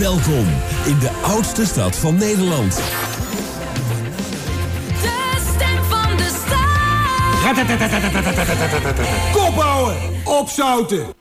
Welkom in de oudste stad van Nederland. De stem van de stad. Kop opzouten.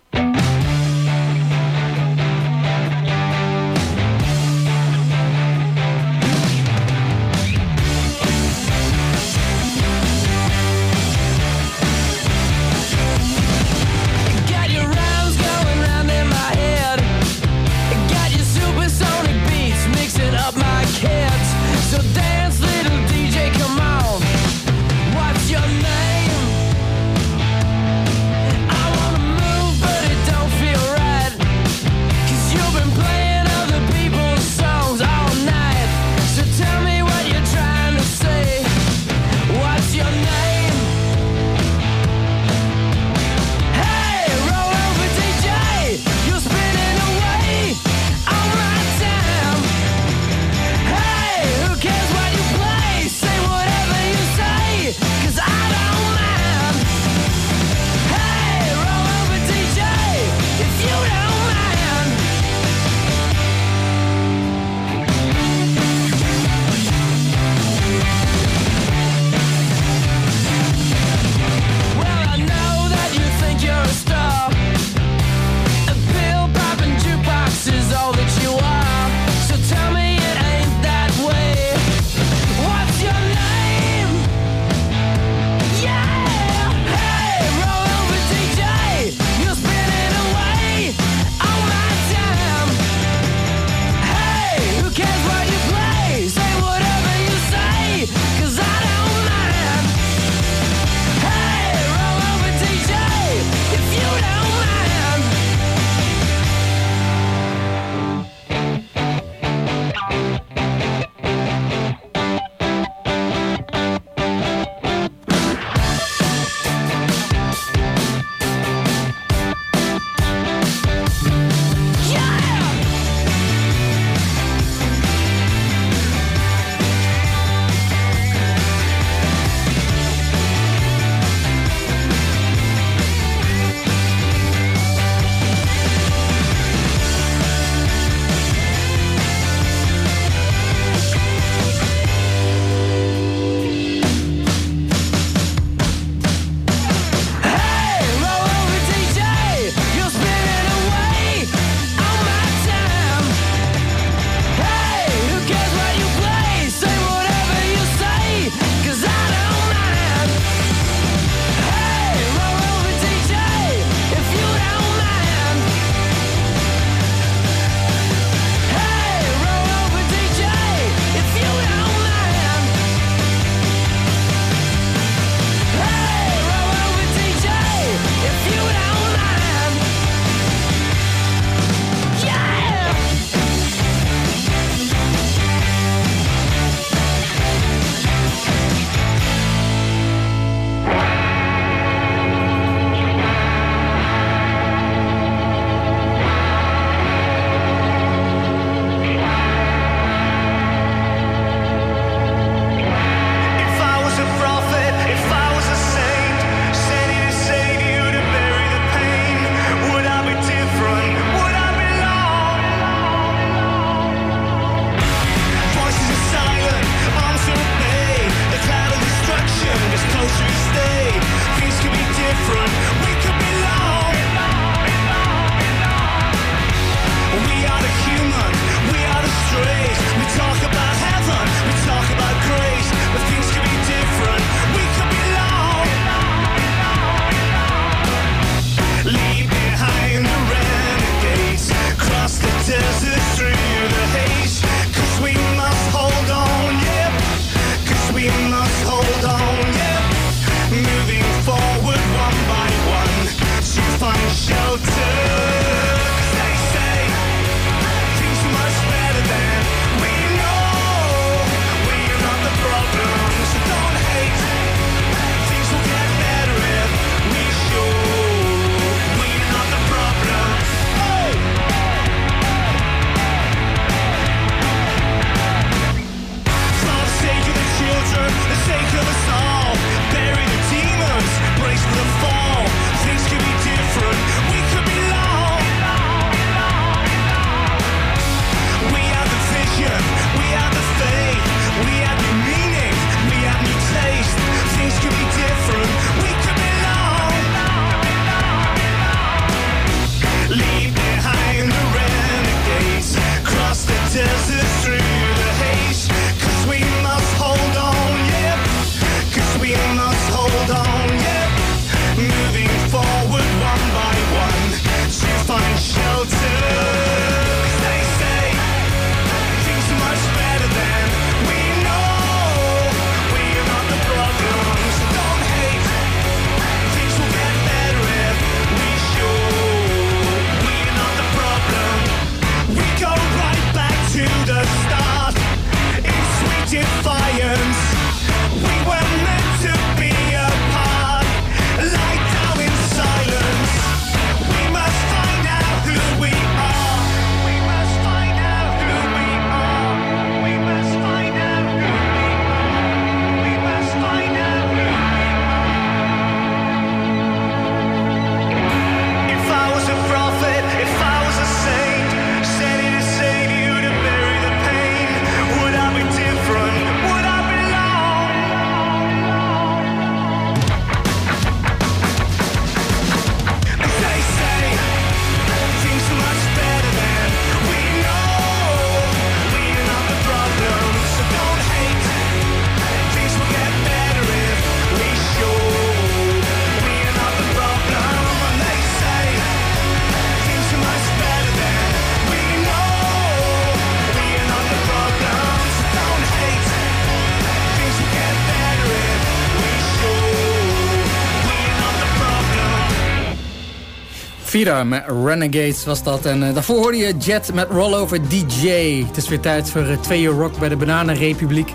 Vida met Renegades was dat. En eh, daarvoor hoorde je Jet met Rollover DJ. Het is weer tijd voor uh, twee uur rock bij de Bananenrepubliek.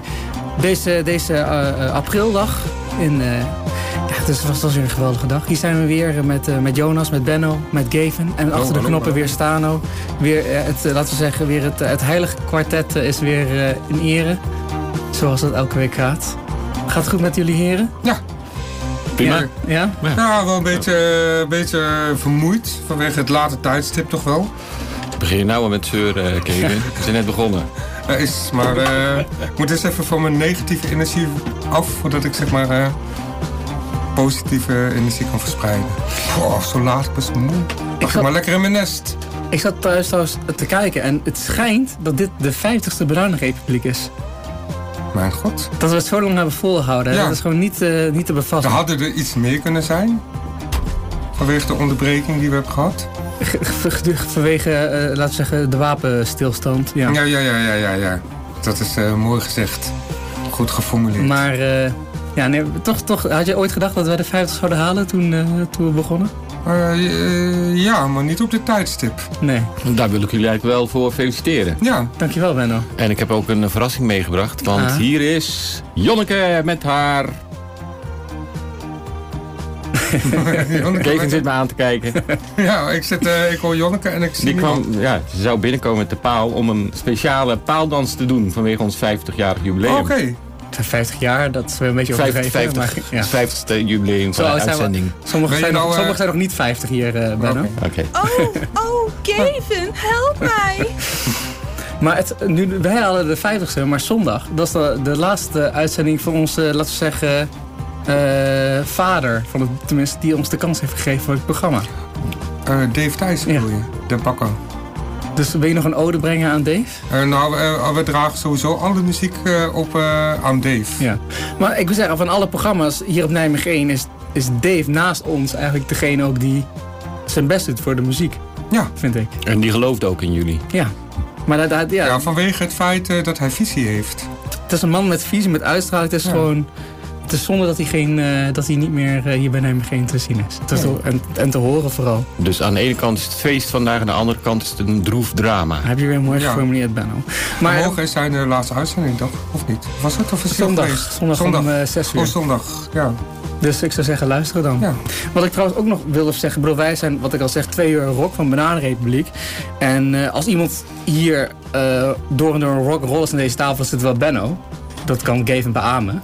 Deze, deze eh, eh, aprildag. In, eh, ja, het was, was weer een geweldige dag. Hier zijn we weer met, eh, met Jonas, met Benno, met Gavin. En achter de knoppen hallo. weer Stano. Weer, eh, het, eh, laten we zeggen, weer het, het heilige kwartet eh, is weer eh, in ere. Zoals dat elke week gaat. Gaat het goed met jullie heren? Ja. Prima. Ja? ja? Ja, wel een beetje, een beetje vermoeid vanwege het late tijdstip toch wel. Begin je nou al met zeuren, Kevin? We zijn net begonnen. Eh, is, maar eh, ik moet eens even van mijn negatieve energie af voordat ik zeg maar eh, positieve energie kan verspreiden. Oh, zo laat, ik zo moe. Mag ik zat- maar lekker in mijn nest. Ik zat thuis trouwens te kijken en het schijnt dat dit de 50ste Bananenrepubliek is. Mijn god. Dat we het zo lang hebben volgehouden. Ja. Dat is gewoon niet, eh, niet te Er bevatten. hadden er iets meer kunnen zijn. Vanwege de onderbreking die we hebben gehad. Vanwege, eh, laten we zeggen, de wapenstilstand. Ja. Ja, ja, ja, ja, ja. ja. Dat is eh, mooi gezegd. Goed geformuleerd. Maar ja, nee, toch, toch, had je ooit gedacht dat wij de 50 zouden halen toen, toen we begonnen? Eh, ja, maar niet op dit tijdstip. Nee. Daar wil ik jullie eigenlijk wel voor feliciteren. Ja, Dankjewel, Benno. En ik heb ook een verrassing meegebracht. Want Ah. hier is Jonneke met haar... Kevin zit me aan te kijken. Ja, ik, zit, eh, ik hoor Jonneke en ik zie Die niemand. kwam, ja, ze zou binnenkomen met de paal om een speciale paaldans te doen vanwege ons 50-jarig jubileum. Oké. 50 jaar, dat is een beetje 50, overdreven. 50, maar, ja. het 50ste jubileum Zo van de oud zijn we. uitzending. Sommigen zijn, nog, eh, sommigen zijn nog niet 50 hier, eh Benno. Oké. Oh, oh, Kevin, help mij. Maar het, nu, wij hadden de 50ste, maar zondag, dat is de, de laatste uitzending van onze, laten we zeggen, eh, vader. Van het, tenminste, die ons de kans heeft gegeven voor het programma. Eh, Dave Thijs bedoel je? De bakker. Dus wil je nog een ode brengen aan Dave? Eh, nou, eh, we dragen sowieso alle muziek eh, op eh, aan Dave. Ja. Maar ik wil zeggen, van alle programma's hier op Nijmegen 1 is, is Dave naast ons eigenlijk degene ook die zijn best doet voor de muziek, Ja. vind ik. En die gelooft ook in jullie. Ja. Maar dat, dat- ja, Ja, vanwege het feit eh, dat hij visie heeft. het is een man met visie, met uitstraling. Het is Ja. gewoon... Het is zonde dat hij, geen, eh, dat hij niet meer eh, hier bij Nijmegen 1 te zien is. Het is toch- en, en te horen vooral. Dus aan de ene kant is het feest vandaag, aan de andere kant is het een droef drama. Heb je weer mooi Ja. geformuleerd, Benno. Maar Morgen is zijn eh, laatste uitzending, toch? Of niet? Was het of is zondag, geweest? zondag, om eh, 6 uur. Oh, zondag. Ja. Dus ik zou zeggen, luisteren dan. Ja. Wat ik trouwens ook nog wilde zeggen, bedoel, wij zijn, wat ik al zeg, twee uur rock van Bananenrepubliek. En eh, als iemand hier eh, door en door een rock roll is aan deze tafel, zit wel Benno. Dat kan Gavin beamen.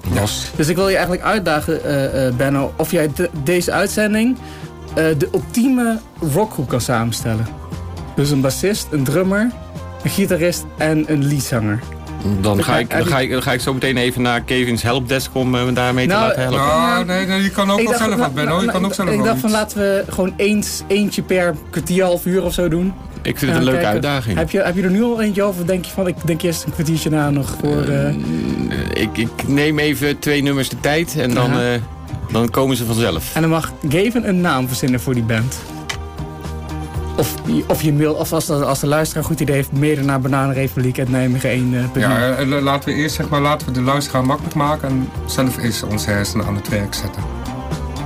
Dus ik wil je eigenlijk uitdagen, eh, eh, Benno, of jij de- deze uitzending eh, de ultieme rockgroep kan samenstellen. Dus een bassist, een drummer, een gitarist en een leadzanger. Dan ga, ik, dan, ga ik, dan ga ik zo meteen even naar Kevin's helpdesk om me daarmee te Nou, laten helpen. Nou, nee, nee, je kan ook wel zelf wat, Benno. Je kan ook ik- zelf Ik dacht van laten we gewoon eens, eentje per kwartier, half uur of zo doen. Ik vind het een leuke kijken. uitdaging. Heb je, heb je er nu al eentje over? Of denk je van, ik denk eerst een kwartiertje na nog voor... eh, Ik, ik neem even twee nummers de tijd en dan, eh, dan komen ze vanzelf. en dan mag Gavin een naam verzinnen voor die band. Of, of je mail, of als, de- als de luisteraar een goed idee heeft, mede naar Bananenrepubliek en Nijmegen 1. eh, Ja, eh, la- laten we eerst zeg maar, laten we de luisteraar makkelijk maken en zelf eens onze hersenen aan het werk zetten.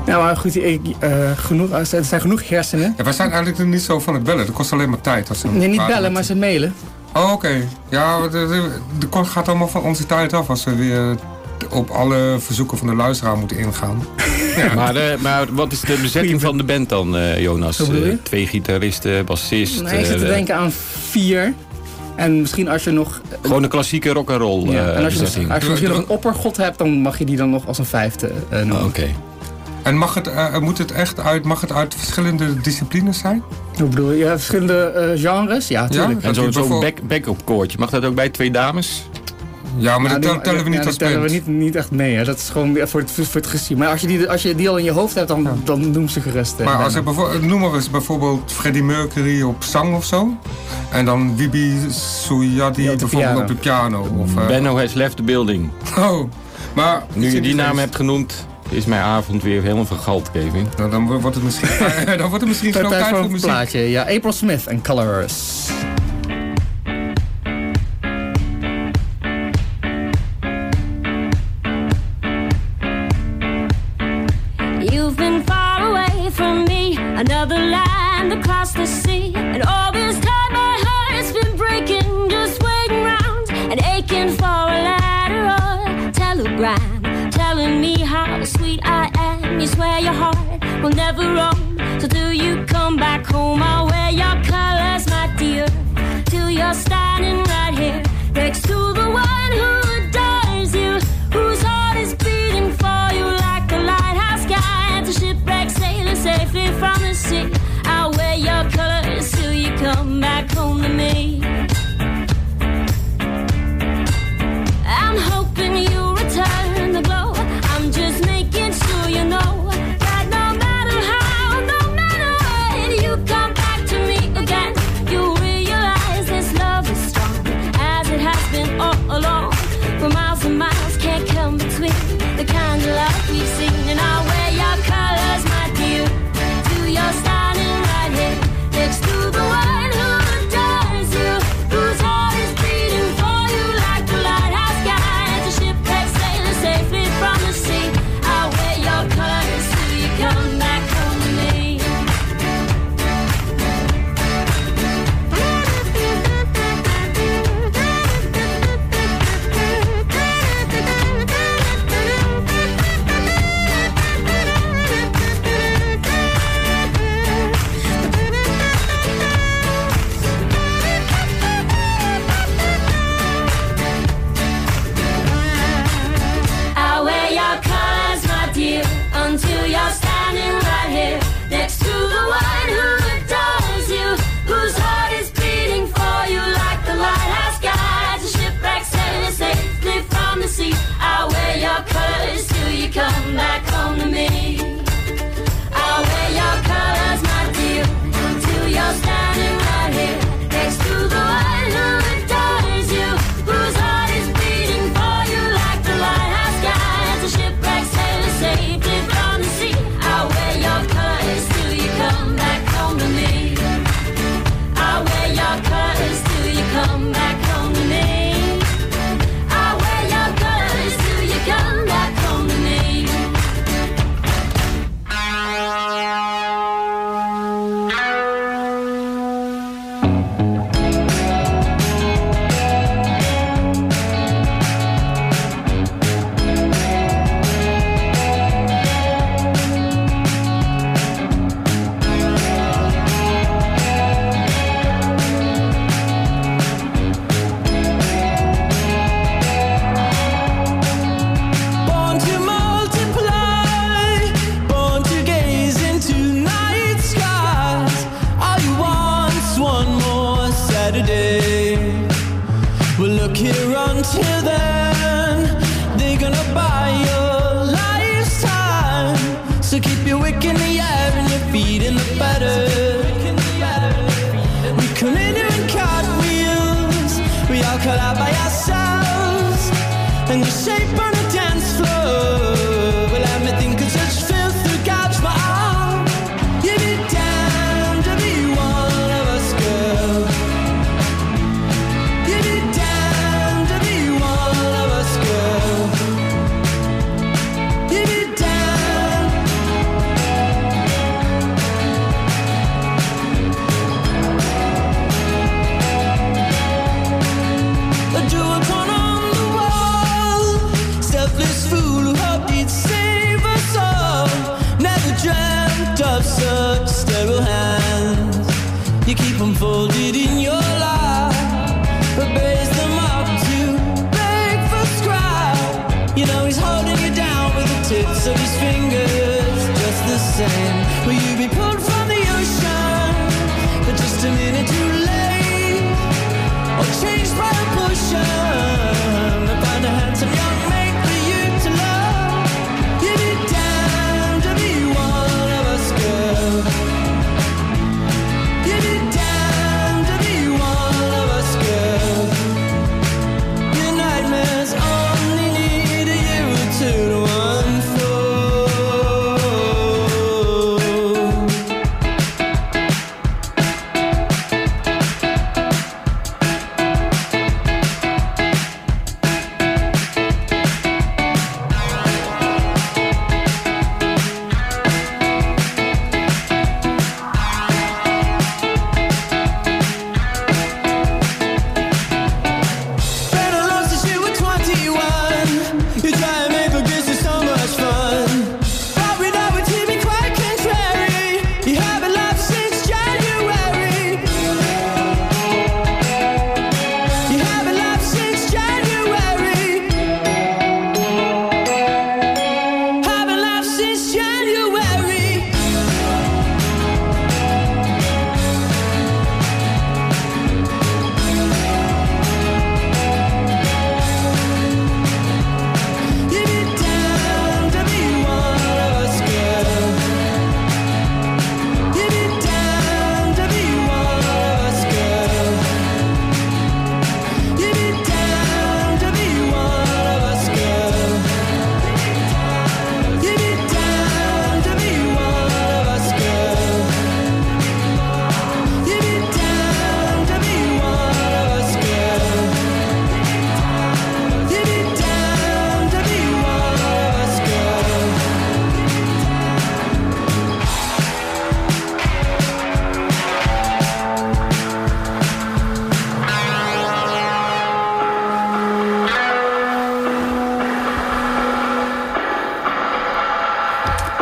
Ja, maar goed, ik, eh, genoeg, er zijn genoeg hersenen. Ja, wij zijn eigenlijk er niet zo van het bellen. Dat kost alleen maar tijd. Als we Nee, niet bellen, met- maar ze mailen. Oh, oké. Ja, de, kost gaat allemaal van onze tijd af als we weer op alle verzoeken van de luisteraar moeten ingaan. Maar, eh, maar wat is de bezetting van de band dan, eh, Jonas? Eh, twee gitaristen, bassist. Nee, ik zit te eh, denken aan vier. En misschien als je nog... Gewoon een klassieke rock'n'roll ja, eh en als je, als je misschien nog een oppergod hebt, dan mag je die dan nog als een vijfde eh, noemen. Oh, Oké. En mag het, eh, moet het echt uit, mag het uit verschillende disciplines zijn? Hoe bedoel je? Ja, verschillende eh, genres? Ja, tuurlijk. Ja? En zo'n zo bijvoorbeeld- back, back-up koortje. Mag dat ook bij twee dames? Ja, maar Ja, dat tellen we ja, niet als tellen band. we niet, niet echt mee. Hè. Dat is gewoon voor het, voor het gezien. Maar als je, die, als je die al in je hoofd hebt, dan, dan noem ze gerust. eh, Maar als je bijvoorbeeld, noem maar eens bijvoorbeeld Freddie Mercury op zang of zo. En dan Wibi Suyadi Ja, bijvoorbeeld piano. op de piano. Of, Benno has left the building. Oh, maar... Nu je die naam hebt genoemd, is mijn avond weer helemaal vergald, Kevin. Nou, dan wordt het misschien, dan wordt het misschien tijd voor muziek. plaatje. Ja, April Smith en Colors.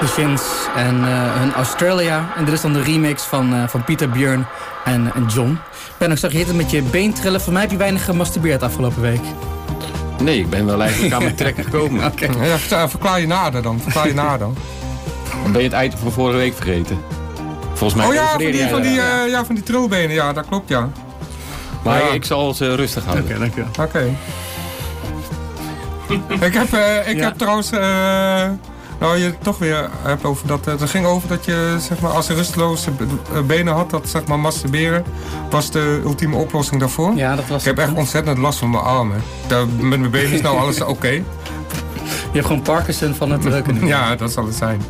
De Shins en eh, hun Australia. En dit is dan de remix van, eh, van Pieter, Björn en, en John. Ben, ik zag je het met je been trillen. Voor mij heb je weinig gemasturbeerd afgelopen week. Nee, ik ben wel eigenlijk aan mijn trekken gekomen. Oké. Ja, vertel- verklaar je nader dan. Verklaar je nader dan. Ben je het item van vorige week vergeten? Volgens mij Oh ja, van die, van die, eh, ja, van die trilbenen. Ja, dat klopt, ja. Maar ja. ik zal ze rustig houden. Oké, dankjewel. Oké. ik heb, ik Ja. heb trouwens... eh, nou, je toch weer hebt over dat... eh, het ging over dat je, zeg maar, als je rusteloze eh, benen had... dat, zeg maar, masturberen was de ultieme oplossing daarvoor. Ja, dat was Ik heb echt ontzettend last van mijn armen. Daar, met mijn benen is nou alles oké. Je hebt gewoon Parkinson van het drukken. Ja, dat zal het zijn.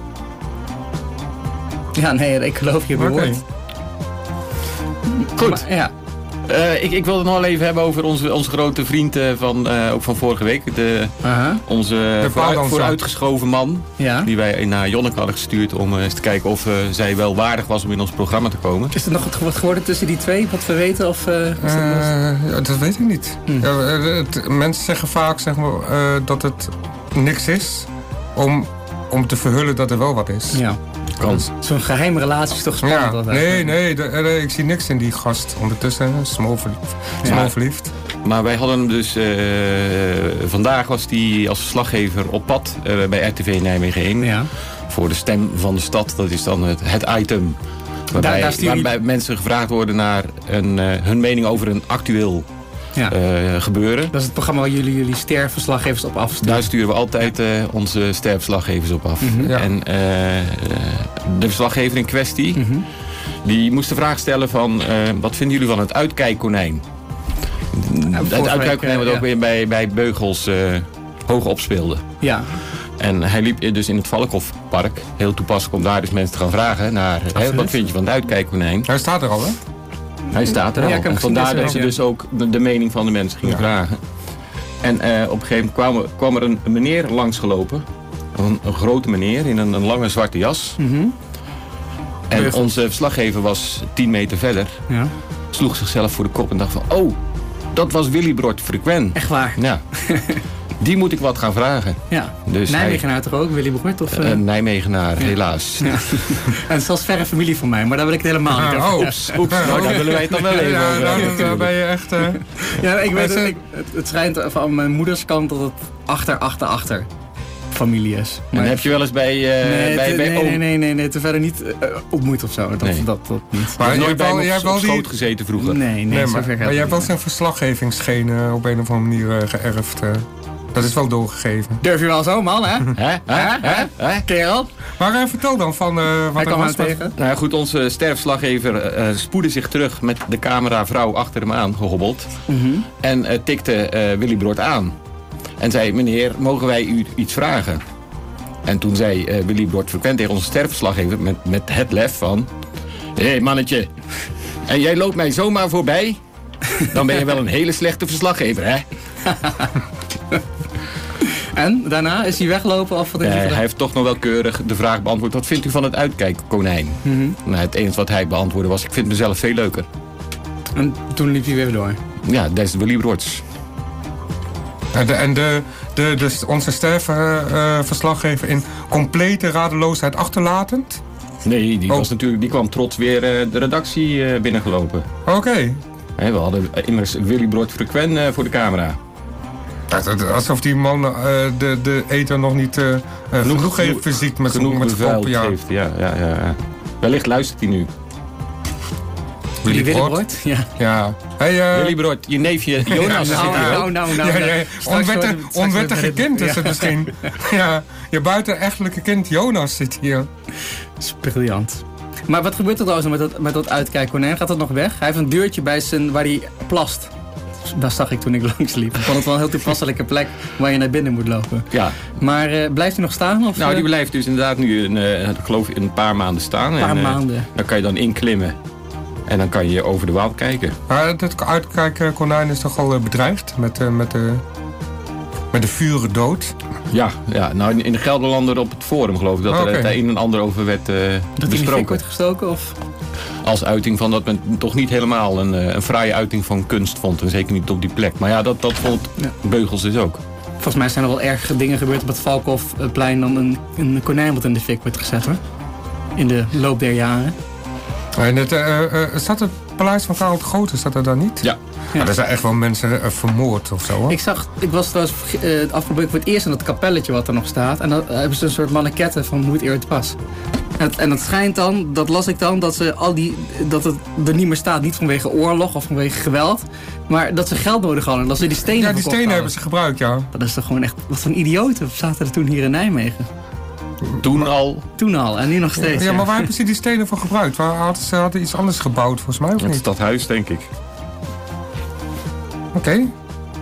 Ja, nee, ik geloof je behoort. Goed. Maar, ja. Eh, ik, ik wil het nog wel even hebben over onze, onze grote vriend eh, van, eh, ook van vorige week. De, onze vooruit, paaldanser. vooruitgeschoven man. Ja. Die wij naar Jonneke hadden gestuurd om eh, eens te kijken of eh, zij wel waardig was om in ons programma te komen. Is er nog wat- geworden tussen die twee? Wat we weten? Of, eh, dat- ja, dat weet ik niet. Hm. Ja, het- mensen zeggen vaak zeg maar, eh, dat het niks is om, om te verhullen dat er wel wat is. ja. Zo'n geheime relatie is toch spannend? Ja, altijd? nee, nee, de- eh, ik zie niks in die gast. Ondertussen, smal verliefd. Smal Ja. verliefd. Maar wij hadden hem dus... eh, vandaag was hij als verslaggever op pad eh, bij RTV Nijmegen 1. Ja. Voor de stem van de stad. Dat is dan het, het item. Waarbij, daar waarbij mensen gevraagd worden naar een, eh, hun mening over een actueel Ja. eh, gebeuren. Dat is het programma waar jullie jullie sterverslaggevers op afsturen. Daar sturen we altijd eh, onze sterverslaggevers op af. Ja. En eh, eh, de verslaggever in kwestie, Mhm. die moest de vraag stellen van... eh, wat vinden jullie van het uitkijkkonijn? het week, uitkijkkonijn wat ook weer bij, bij Beugels eh, hoog opspeelde. Ja, En hij liep dus in het Valkhofpark. Heel toepasselijk om daar dus mensen te gaan vragen naar... Hè, wat vind je van het uitkijkkonijn? Hij staat er al, hè? Hij staat er al. vandaar dat ze dus ook de, de mening van de mensen gingen vragen. En eh, op een gegeven moment kwam, er- kwam er een, een meneer langsgelopen. Een, een grote meneer in een, een lange zwarte jas. Mhm. En onze verslaggever was 10 meter verder. ja. Sloeg zichzelf voor de kop en dacht van... Oh, dat was Willy Brod Frequen. Echt waar. Ja. Die moet ik wat gaan vragen. Ja. Dus Nijmegenaar toch ook, Willy Broert? Of, eh, een Nijmegenaar, helaas. ja. en het is zelfs verre familie van mij, maar daar wil ik het helemaal niet over. oh. Oeps. Oeps, nou, daar willen wij het dan wel even Ja, over hebben, daar natuurlijk. ben je echt... eh, Ja, ik weet het, ik, het. Het schijnt van mijn moeders kant dat het achter, achter, achter familie is. En Maar- heb je wel eens bij, eh nee, bij, te- bij nee, oom- nee, nee, nee, nee, te verder niet eh, ontmoet of zo. Dat, Nee. dat, dat niet. Maar nooit jij hebt bij jij op, hebt op die... schoot gezeten vroeger. Nee, nee, Nee, zover maar, maar jij hebt wel zijn verslaggevingsgeen eh, op een of andere manier eh, geërfd. Dat is wel doorgegeven. Durf je wel zo, man, hè? Hè? Hè? Hè? Hè? Kerel, Maar eh, vertel dan van eh, wat hij er aan was. tegen. Nou ja, goed, onze sterfslaggever eh, spoedde zich terug met de cameravrouw achter hem aan gehobbeld. En eh, tikte eh, Willy Brood aan. En zei, meneer, mogen wij u iets vragen? En toen zei eh, Willy Brood frequent tegen onze sterfslaggever met, met het lef van... Hé hey, mannetje, en jij loopt mij zomaar voorbij? Dan ben je wel een hele slechte verslaggever, hè? En daarna is hij weglopen of wat heeft Eh, hij hij gedaan? heeft toch nog wel keurig de vraag beantwoord... wat vindt u van het uitkijkkonijn? Nou, het enige wat hij beantwoordde was... ik vind mezelf veel leuker. En toen liep hij weer door. Ja, dat is Willy Broods. En, de, en de, de, de, onze sterfverslaggever in complete radeloosheid achterlatend? Nee, die, Oh. was natuurlijk, die kwam trots weer eh, de redactie eh, binnengelopen. Oké. We hadden immers Willy Brood frequent eh, voor de camera. Alsof die man eh, de, de eten nog niet eh, eh, genoeg heeft fysiek met zijn Genoeg met bevuild. Ja. heeft. Ja, ja, ja. Wellicht luistert hij nu. Die Willy Brood. Ja. Ja. Hey, eh, Willy Brood, je neefje Jonas zit Nou, hier nou, nou, nou. ja, ja, onwettig, onwettige kind is ja. het misschien. ja, je buitenechtelijke kind Jonas zit hier. Dat is briljant. Maar wat gebeurt er trouwens met dat, met dat uitkijkkonijn? Gaat dat nog weg? Hij heeft een deurtje bij zijn, waar hij plast. Daar zag ik toen ik langs liep. Ik vond het wel een heel toepasselijke plek waar je naar binnen moet lopen. Ja, Maar eh, blijft hij nog staan? Of, nou die eh, blijft dus inderdaad nu een, eh, ik geloof ik, een paar maanden staan. een paar en, eh, maanden? Dan kan je dan inklimmen. En dan kan je over de Waal kijken. Maar het uitkijkkonijn is toch al eh, bedreigd met, eh, met, de, met de vuren dood. Ja, ja, nou in in de Gelderlander op het forum geloof ik dat er het een en ander over werd eh, Dat hij in de fik besproken. wordt gestoken? Of? Als uiting van dat men toch niet helemaal een, eh, een fraaie uiting van kunst vond. En zeker niet op die plek. Maar ja, dat, dat vond Ja. Beugels dus ook. Volgens mij zijn er wel ergere dingen gebeurd op het Valkhofplein dan een, een konijn wat in de fik wordt gezet hoor. In de loop der jaren. En het, eh, eh, staat het paleis van Karel de Grote, staat er dan niet? Ja. Maar er zijn echt wel mensen eh, vermoord of zo, hoor. Ik zag, ik was trouwens uh, het afgelopen voor het eerst in dat kapelletje wat er nog staat. En dan hebben ze een soort mannequette van hoe het eerder was. En het, en het schijnt dan, dat las ik dan, dat, ze al die, dat het er niet meer staat. Niet vanwege oorlog of vanwege geweld. Maar dat ze geld nodig hadden. En dat ze die stenen ja, die stenen hadden. hebben ze gebruikt, ja. Dat is toch gewoon echt, wat voor idioten zaten er toen hier in Nijmegen. Toen al, Toen al en nu nog steeds. Ja, maar waar hebben ze die stenen voor gebruikt? Waar hadden ze hadden iets anders gebouwd, volgens mij, of het niet? stadhuis denk ik. Oké.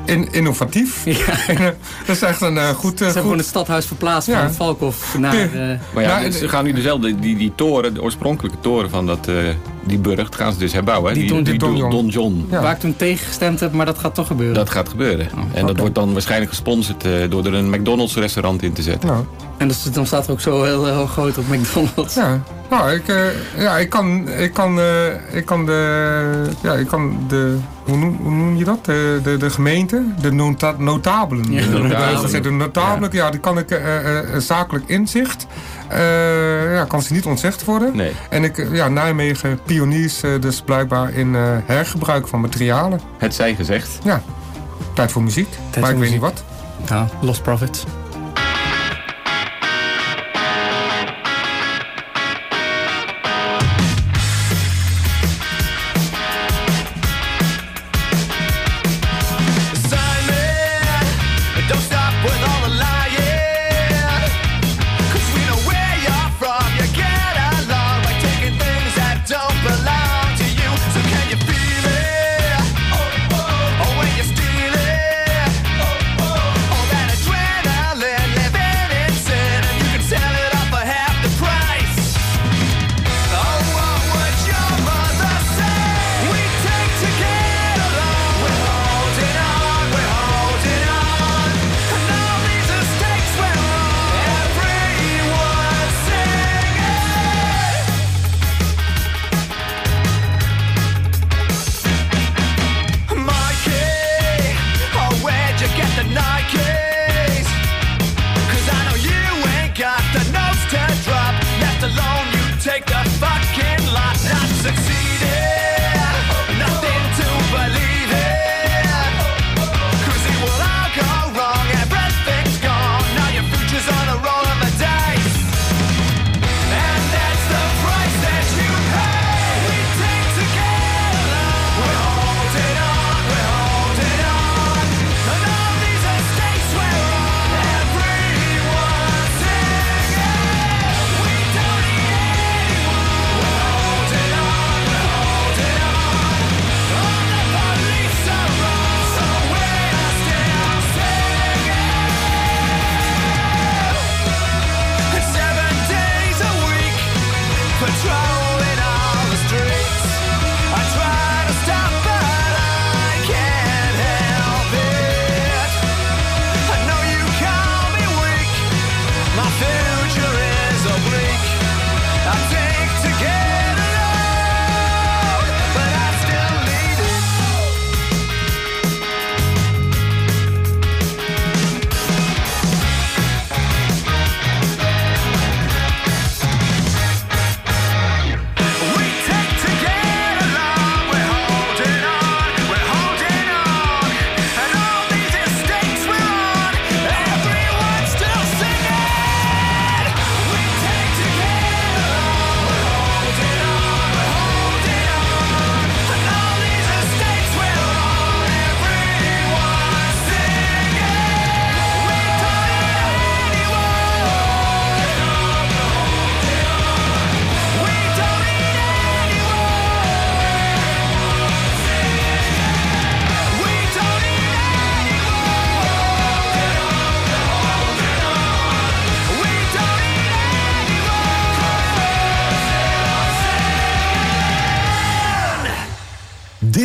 In, innovatief. Ja. dat is echt een eh, goed... Ze eh, hebben gewoon het stadhuis verplaatst Ja. van het Valkhof naar... Eh, Maar ja, Nou, eh, ze gaan nu wel die, die, die toren, de oorspronkelijke toren van dat, eh, die burcht, gaan ze dus herbouwen. hè? Die Don- die Don John. Don John. Ja. Waar ik toen tegen gestemd heb, maar dat gaat toch gebeuren. Dat gaat gebeuren. en dat wordt dan waarschijnlijk gesponsord eh, door er een McDonald's restaurant in te zetten. Nou, En dus, dan staat er ook zo heel, heel groot op McDonald's. ja. Nou, ik, eh, ja, ik kan, ik kan, eh, ik kan de, ja, ik kan de, hoe noem, hoe noem je dat? De, de, de gemeente, de nota, notabelen. Ja, de, de notabelen. de notabelen, ja. die kan ik eh, eh, eh, zakelijk inzicht, eh, ja, kan ze niet ontzegd worden. Nee. En ik, eh, ja, Nijmegen pioniers eh, dus blijkbaar in eh, hergebruik van materialen. Het zij gezegd. Ja, tijd voor muziek, maar ik weet niet wat. Nou, Lost Profits.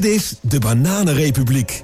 Dit is de Bananenrepubliek.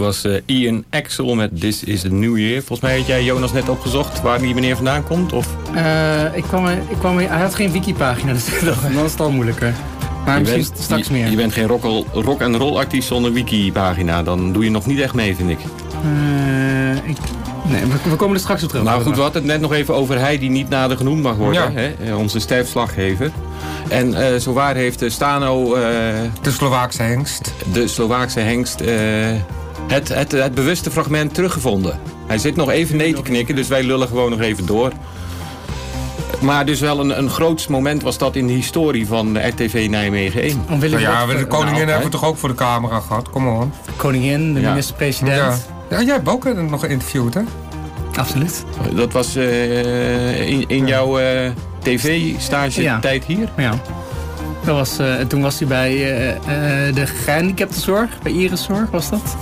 Was eh, Ian Axel met This is the New Year. Volgens mij had jij Jonas net opgezocht waar die meneer vandaan komt. Of Eh, ik kwam, ik kwam, hij had geen wikipagina, dus dan is het al moeilijker. Maar je misschien bent, straks je, meer. je bent geen rock, rock en roll artiest zonder wiki-pagina. Dan doe je nog niet echt mee, vind ik. Eh, ik nee, we, we komen er straks op terug. Nou goed, we hadden het net nog even over hij die niet nader genoemd mag worden. Ja. Hè? Onze sterfslaggever. En eh zowaar heeft Stano, De Slovaakse hengst. de Slovaakse hengst, het, het, het bewuste fragment teruggevonden. Hij zit nog even nee te knikken, dus wij lullen gewoon nog even door. Maar dus wel een, een groots moment was dat in de historie van de RTV Nijmegen 1. Om Willy Nou ja, de koningin nou, hebben we toch ook voor de camera gehad? Kom on. koningin, de Ja. minister-president. Ja. ja, jij hebt ook eh, nog geïnterviewd, hè? Absoluut. Dat was eh, in, in jouw eh, tv-stage Ja. tijd hier? Ja. Dat was, eh, toen was hij bij eh, eh, de gehandicaptenzorg, bij Iriszorg was dat.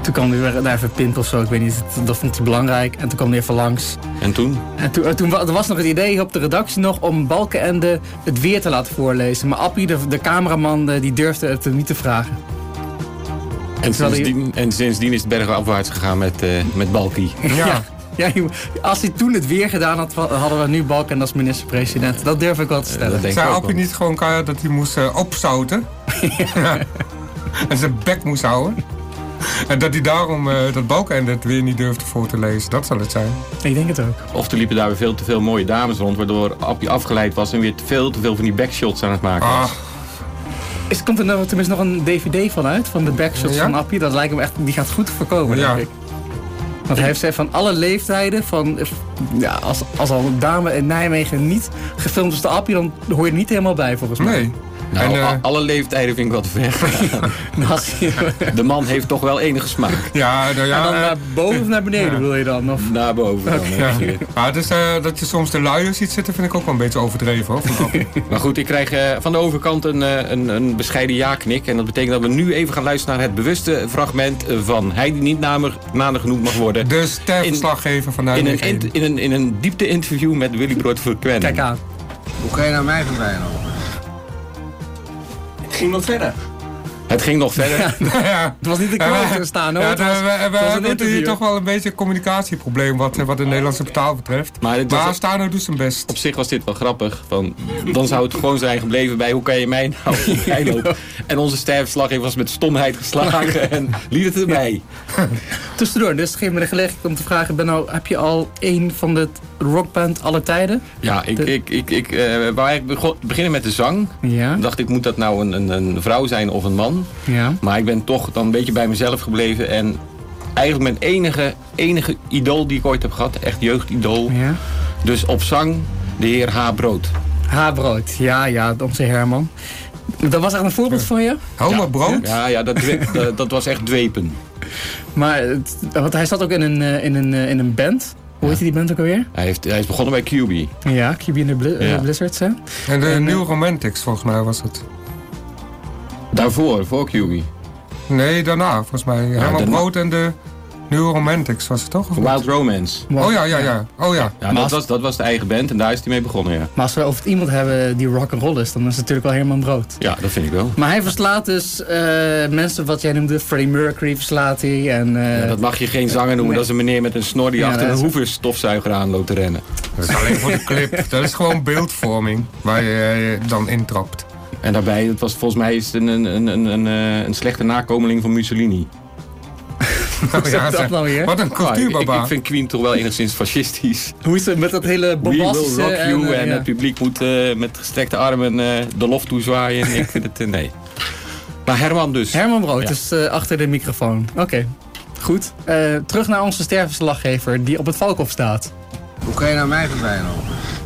Toen kwam hij weer daar even pint of zo, ik weet niet, dat, vond hij belangrijk. En toen kwam hij even langs. En toen? En toen, eh, toen er was nog het idee op de redactie nog om Balkenende het weer te laten voorlezen. Maar Appie, de, de cameraman, eh, die durfde het hem niet te vragen. En sindsdien, en sindsdien is het bergafwaarts gegaan met, eh met Balkie. Ja. Ja, als hij toen het weer gedaan had, hadden we nu Balken als minister-president. Dat durf ik wel te stellen. ook Appie niet gewoon keihard dat hij moest opzouten? ja. En zijn bek moest houden? En dat hij daarom eh, dat Balkenende het weer niet durfde voor te lezen. Dat zal het zijn. Ik denk het ook. Of er liepen daar weer veel te veel mooie dames rond, waardoor Appie afgeleid was en weer te veel te veel van die backshots aan het maken Ah, was. Is, komt er nou tenminste nog een dvd van uit, van de backshots Ja? van Appie? Dat lijkt me echt, die gaat goed voorkomen, Ja. denk ik. Want hij heeft van alle leeftijden, van, ja, als, als al een dame in Nijmegen niet gefilmd is de appie, dan hoor je er niet helemaal bij volgens mij. Nee. Nou, En, eh, alle leeftijden vind ik te ver. De man heeft toch wel enige smaak. Ja, nou en dan eh, naar boven of naar beneden wil je dan? Of? Naar boven dan. ja. Maar dus, eh, dat je soms de luiers ziet zitten, vind ik ook wel een beetje overdreven. Hoor. Maar goed, ik krijg van de overkant een, een, een bescheiden ja-knik. En dat betekent dat we nu even gaan luisteren naar het bewuste fragment van hij die niet namer, nader genoemd mag worden. de sterverslaggever van In een, Nijmegen. int- in een, in een diepte-interview met Willy Brood Verkwen. Kijk aan. Hoe kan je naar mij verdwijnen? Ging nog verder. Het ging nog verder. ja. Het was niet de quote we- staan hoor. Ja, Het we, was- we, hebben hier toch wel een beetje een communicatieprobleem wat, wat de Nederlandse taal betreft. Maar was- maar Stano doet zijn best. Op zich was dit wel grappig. Van, dan zou het gewoon zijn gebleven bij hoe kan je mij nou jij loopt. En onze sterfslaggever was met stomheid geslagen en liet het erbij. Tussendoor, dus geef me de gelegenheid om te vragen, ben nou, heb je al één van de rockband aller tijden? Ja, ik, De- ik, ik, ik eh, wou eigenlijk beginnen met de zang. Ja. Ik dacht ik, moet dat nou een, een, een vrouw zijn of een man? Ja. Maar ik ben toch dan een beetje bij mezelf gebleven. En eigenlijk mijn enige, enige idool die ik ooit heb gehad. Echt jeugdidool. ja. Dus op zang de heer H. Brood. Haarbrood, ja, ja, onze Herman. Dat was echt een voorbeeld van je? Homo brood? Ja, ja dat, dwe- dat, dat was echt dwepen. Maar, het- want hij zat ook in een, eh, in een, eh, in een band. Hoe heet die band ook alweer? Hij, heeft, hij is begonnen bij QB. Ja, QB in de eh, Ja. Blizzards, hè? En de En, New Romantics, volgens mij was het. Daarvoor, voor QB. Nee, daarna, volgens mij. Herman daarna. Brood en de New Romantics was het toch? Of niet? Wild Romance. Oh ja, ja, ja. Oh ja. Ja, dat was, dat was de eigen band en daar is hij mee begonnen, ja. Maar als we over het iemand hebben die rock'n'roll is, dan is het natuurlijk wel Herman Brood. Ja, dat vind ik wel. Maar hij verslaat dus eh, mensen wat jij noemde, Freddie Mercury verslaat hij. En, eh, Ja, dat mag je geen zanger noemen. nee. Dat is een meneer met een snor die Ja, achter dat een is- hoevenstofzuiger aan loopt te rennen. Dat is alleen voor de clip. Dat is gewoon beeldvorming waar je eh, dan intrapt. En daarbij, het was, volgens mij is een, een, een, een, een, eh, een slechte nakomeling van Mussolini. Oh, ja, dat nou weer? Wat een Nou, ik, ik, cultuurbaba. ik vind Queen toch wel enigszins fascistisch. Hoe is het met dat hele We will bombastische... rock you en, eh, ja. het publiek moet eh, met gestrekte armen eh, de lof toezwaaien. ik vind het, nee. Maar Herman dus. Herman Brood Ja. is eh, achter de microfoon. Oké, goed. Eh, terug naar onze stervenslaggever die op het Valkhof staat. Hoe kan je naar mij verdwijnen?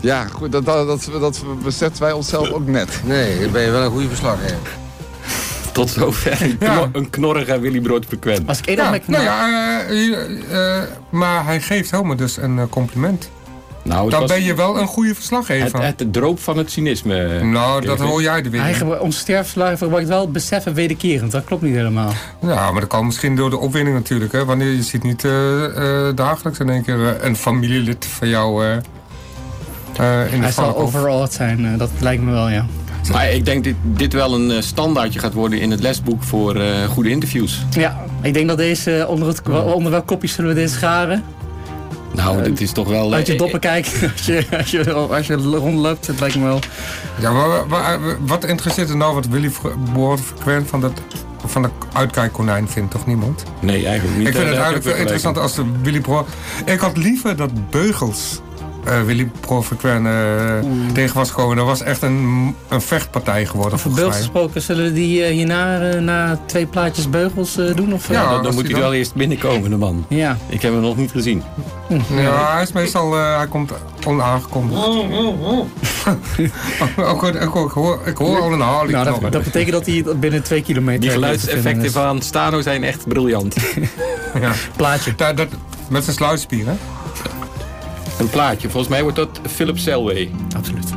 Ja, goed, dat, dat, dat, dat beseffen wij onszelf ook net. Nee, dan ben je wel een goede verslaggever. Tot zover een, Ja. een knorrige Willy Brood frequent. Als ik één nou maak- ja, eh, eh, maar hij geeft Homer dus een eh, compliment. Nou, Dan was ben je wel een goede verslaggever. het, het droop van het cynisme. nou, dat hoor jij er weer gebru- onze stervenslaggever gebruikt wel beseffen wederkerend. Dat klopt niet helemaal. Ja, maar dat kan misschien door de opwinding natuurlijk. Hè? Wanneer je ziet niet eh, eh, dagelijks in één keer een familielid van jou in de Hij zal valk. overawed zijn, eh, dat lijkt me wel, ja. Maar ik denk dit dit wel een eh, standaardje gaat worden in het lesboek voor eh, goede interviews. Ja, ik denk dat deze, onder, het, onder welk kopje zullen we deze scharen? Nou, dit is toch wel... Uit je doppen kijken, als je, als je, als je rondloopt, het lijkt me wel. Ja, maar, wat interesseert er nou wat Willy frequent van, dat, van de uitkijkkonijn vindt? Toch niemand? Nee, eigenlijk niet. Ik vind het eigenlijk veel ik interessanter als de Willy Pro. Ik had liever dat Beugels eh, Willy Pro frequent eh, tegen was gekomen. Dat was echt een, een vechtpartij geworden beugels mij. gesproken, zullen we die eh, hierna na twee plaatjes beugels doen? Of? Ja, Dan, moet hij dan- wel eerst binnenkomen, de man. ja. Ik heb hem nog niet gezien. Ja, hij is meestal eh, hij komt onaangekondigd. ik, hoor, ik hoor al een. Nou, dat, dat betekent dat hij binnen twee kilometer... Die geluidseffecten van Stano zijn echt briljant. ja. Plaatje. dat, dat, met zijn sluitspier, hè? Een plaatje. Volgens mij wordt dat Philip Selway. Absoluut.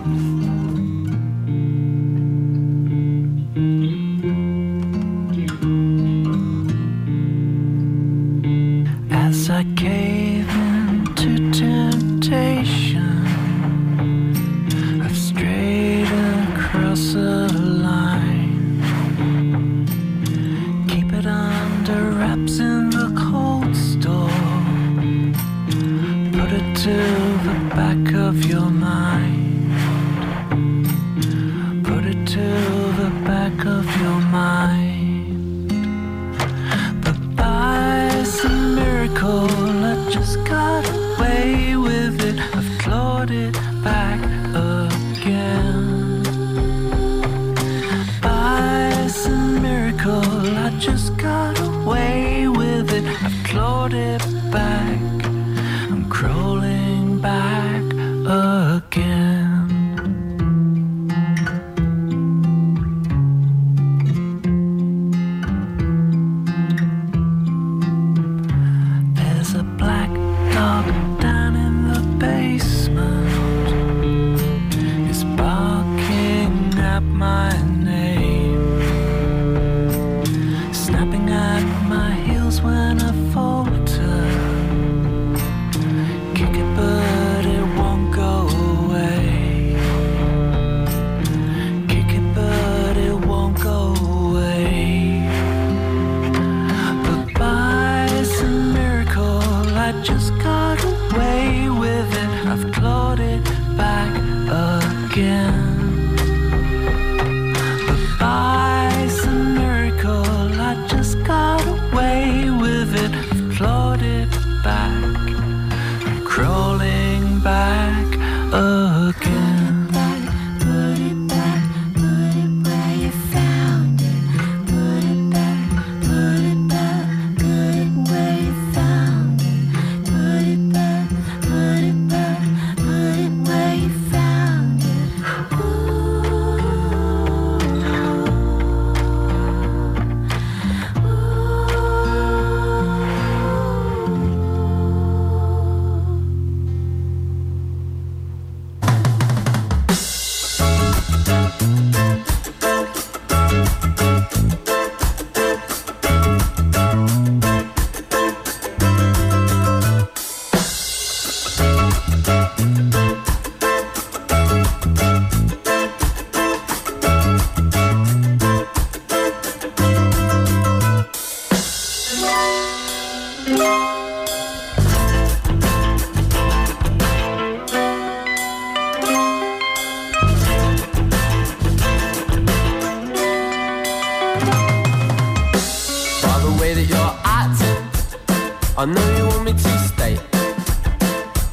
I know you want me to stay.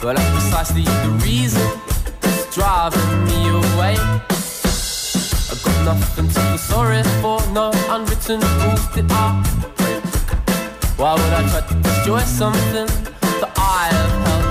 But that's precisely the reason it's driving me away. I've got nothing to be sorry for, no unwritten rules that I break. Why would I try to destroy something that I have helped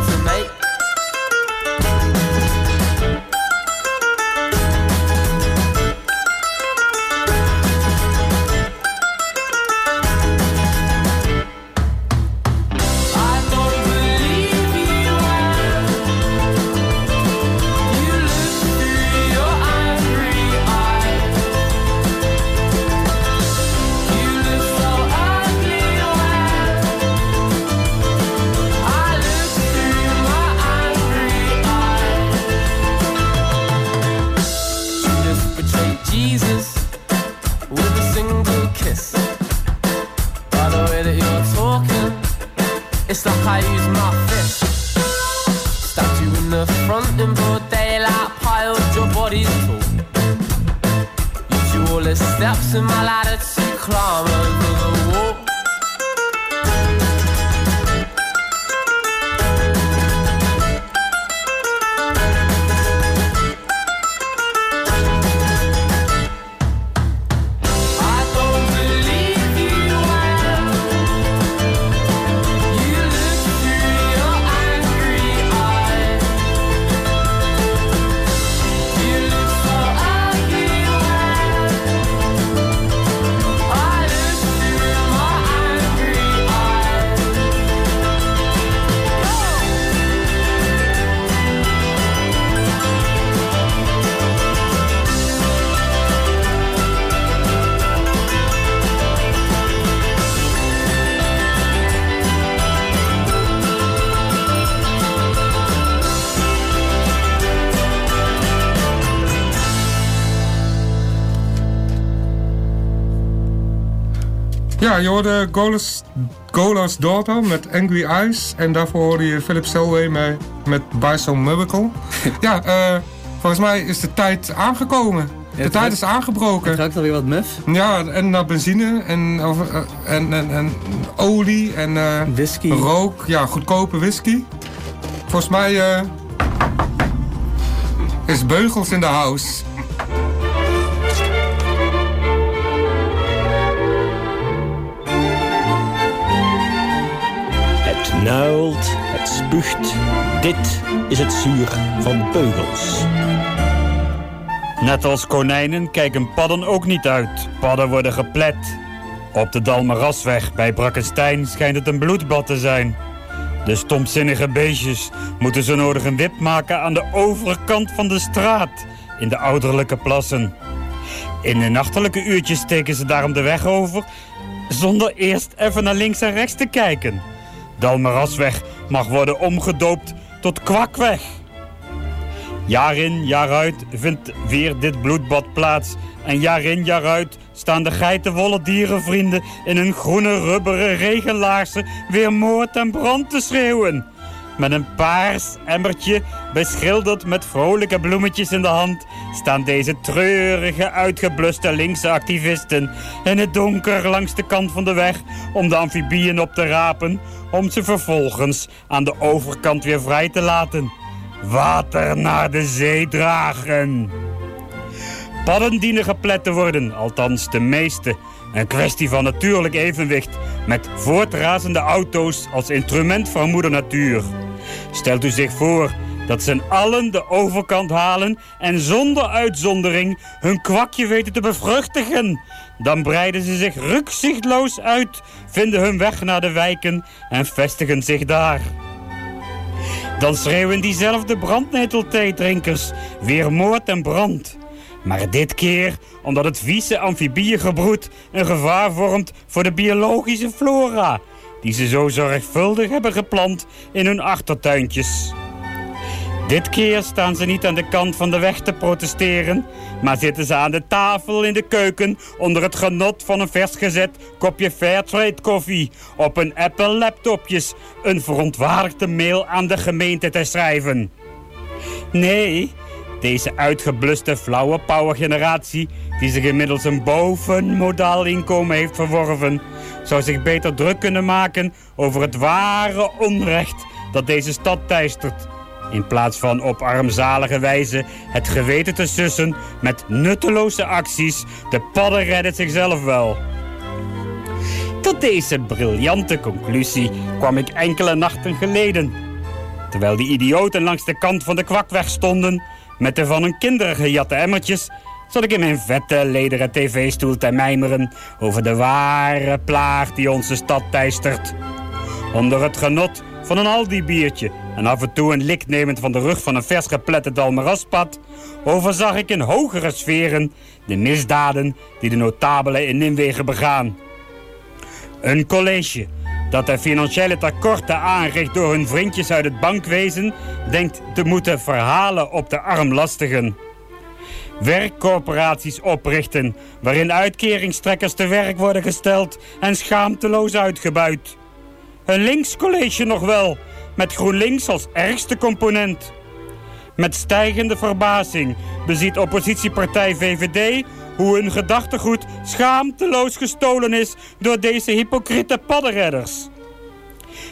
Ja, je hoorde Golas, Golas Daughter met Angry Eyes. En daarvoor hoorde je Philip Selway met, met By Some Miracle. ja, eh, volgens mij is de tijd aangekomen. De tijd ruikt- is aangebroken. Het ruikt alweer wat muf. Ja, en naar benzine en, eh, en, en, en olie en eh, Whisky. rook. Ja, goedkope whisky. Volgens mij eh, is Beugels in de house. Het spuugt. Dit is het zuur van beugels. Net als konijnen kijken padden ook niet uit. Padden worden geplet. Op de Dalmarasweg bij Brakkenstein schijnt het een bloedbad te zijn. De stomzinnige beestjes moeten zo nodig een wip maken aan de overkant van de straat in de ouderlijke plassen. In de nachtelijke uurtjes steken ze daarom de weg over zonder eerst even naar links en rechts te kijken. Dalmarasweg mag worden omgedoopt tot Kwakweg. Jaar in, jaar uit vindt weer dit bloedbad plaats. En jaar in, jaar uit staan de geitenwolle dierenvrienden... in hun groene rubberen regenlaarzen weer moord en brand te schreeuwen. Met een paars emmertje, beschilderd met vrolijke bloemetjes in de hand... staan deze treurige, uitgebluste linkse activisten... in het donker langs de kant van de weg om de amfibieën op te rapen... om ze vervolgens aan de overkant weer vrij te laten water naar de zee dragen. Padden dienen geplet te worden, althans de meeste. Een kwestie van natuurlijk evenwicht, met voortrazende auto's als instrument van moeder natuur. Stelt u zich voor dat ze allen de overkant halen en zonder uitzondering hun kwakje weten te bevruchtigen. Dan breiden ze zich rukzichtloos uit, vinden hun weg naar de wijken en vestigen zich daar. Dan schreeuwen diezelfde brandneteltheedrinkers weer moord en brand. Maar dit keer omdat het vieze amfibieëngebroed een gevaar vormt voor de biologische flora... die ze zo zorgvuldig hebben geplant in hun achtertuintjes. Dit keer staan ze niet aan de kant van de weg te protesteren... maar zitten ze aan de tafel in de keuken... onder het genot van een vers gezet kopje Fairtrade koffie... op een Apple laptopjes een verontwaardigde mail aan de gemeente te schrijven. Nee, deze uitgebluste flauwe power generatie... die zich inmiddels een bovenmodaal inkomen heeft verworven... zou zich beter druk kunnen maken over het ware onrecht dat deze stad teistert... In plaats van op armzalige wijze het geweten te sussen met nutteloze acties, de padden redden zichzelf wel. Tot deze briljante conclusie kwam ik enkele nachten geleden. Terwijl die idioten langs de kant van de kwakweg stonden, met de van hun kinderen gejatte emmertjes, zat ik in mijn vette lederen tv-stoel te mijmeren over de ware plaag die onze stad teistert. Onder het genot van een Aldi-biertje en af en toe een lik nemend van de rug van een vers geplette Dalmaraspad, overzag ik in hogere sferen de misdaden die de notabelen in Nimwegen begaan. Een college dat de financiële tekorten aanricht door hun vriendjes uit het bankwezen, denkt te moeten verhalen op de armlastigen. Werkcorporaties oprichten waarin uitkeringstrekkers te werk worden gesteld en schaamteloos uitgebuit. Een linkscollege nog wel, met GroenLinks als ergste component. Met stijgende verbazing beziet oppositiepartij VVD hoe hun gedachtegoed schaamteloos gestolen is door deze hypocriete paddenredders.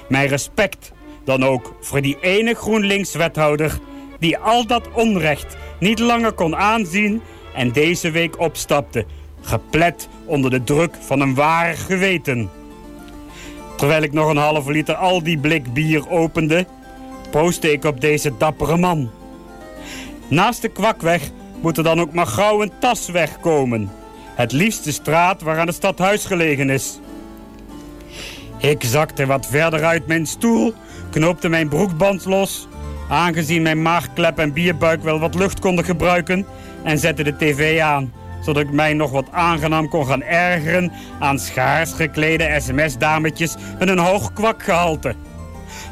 Mijn respect dan ook voor die ene GroenLinks-wethouder die al dat onrecht niet langer kon aanzien en deze week opstapte, geplet onder de druk van een waar geweten. Terwijl ik nog een halve liter Aldi blik bier opende, poostte ik op deze dappere man. Naast de kwakweg moet er dan ook maar gauw een tasweg komen. Het liefst de straat waaraan het stadhuis gelegen is. Ik zakte wat verder uit mijn stoel, knoopte mijn broekband los... aangezien mijn maagklep en bierbuik wel wat lucht konden gebruiken... en zette de tv aan zodat ik mij nog wat aangenaam kon gaan ergeren aan schaars geklede sms-dametjes met een hoog kwakgehalte.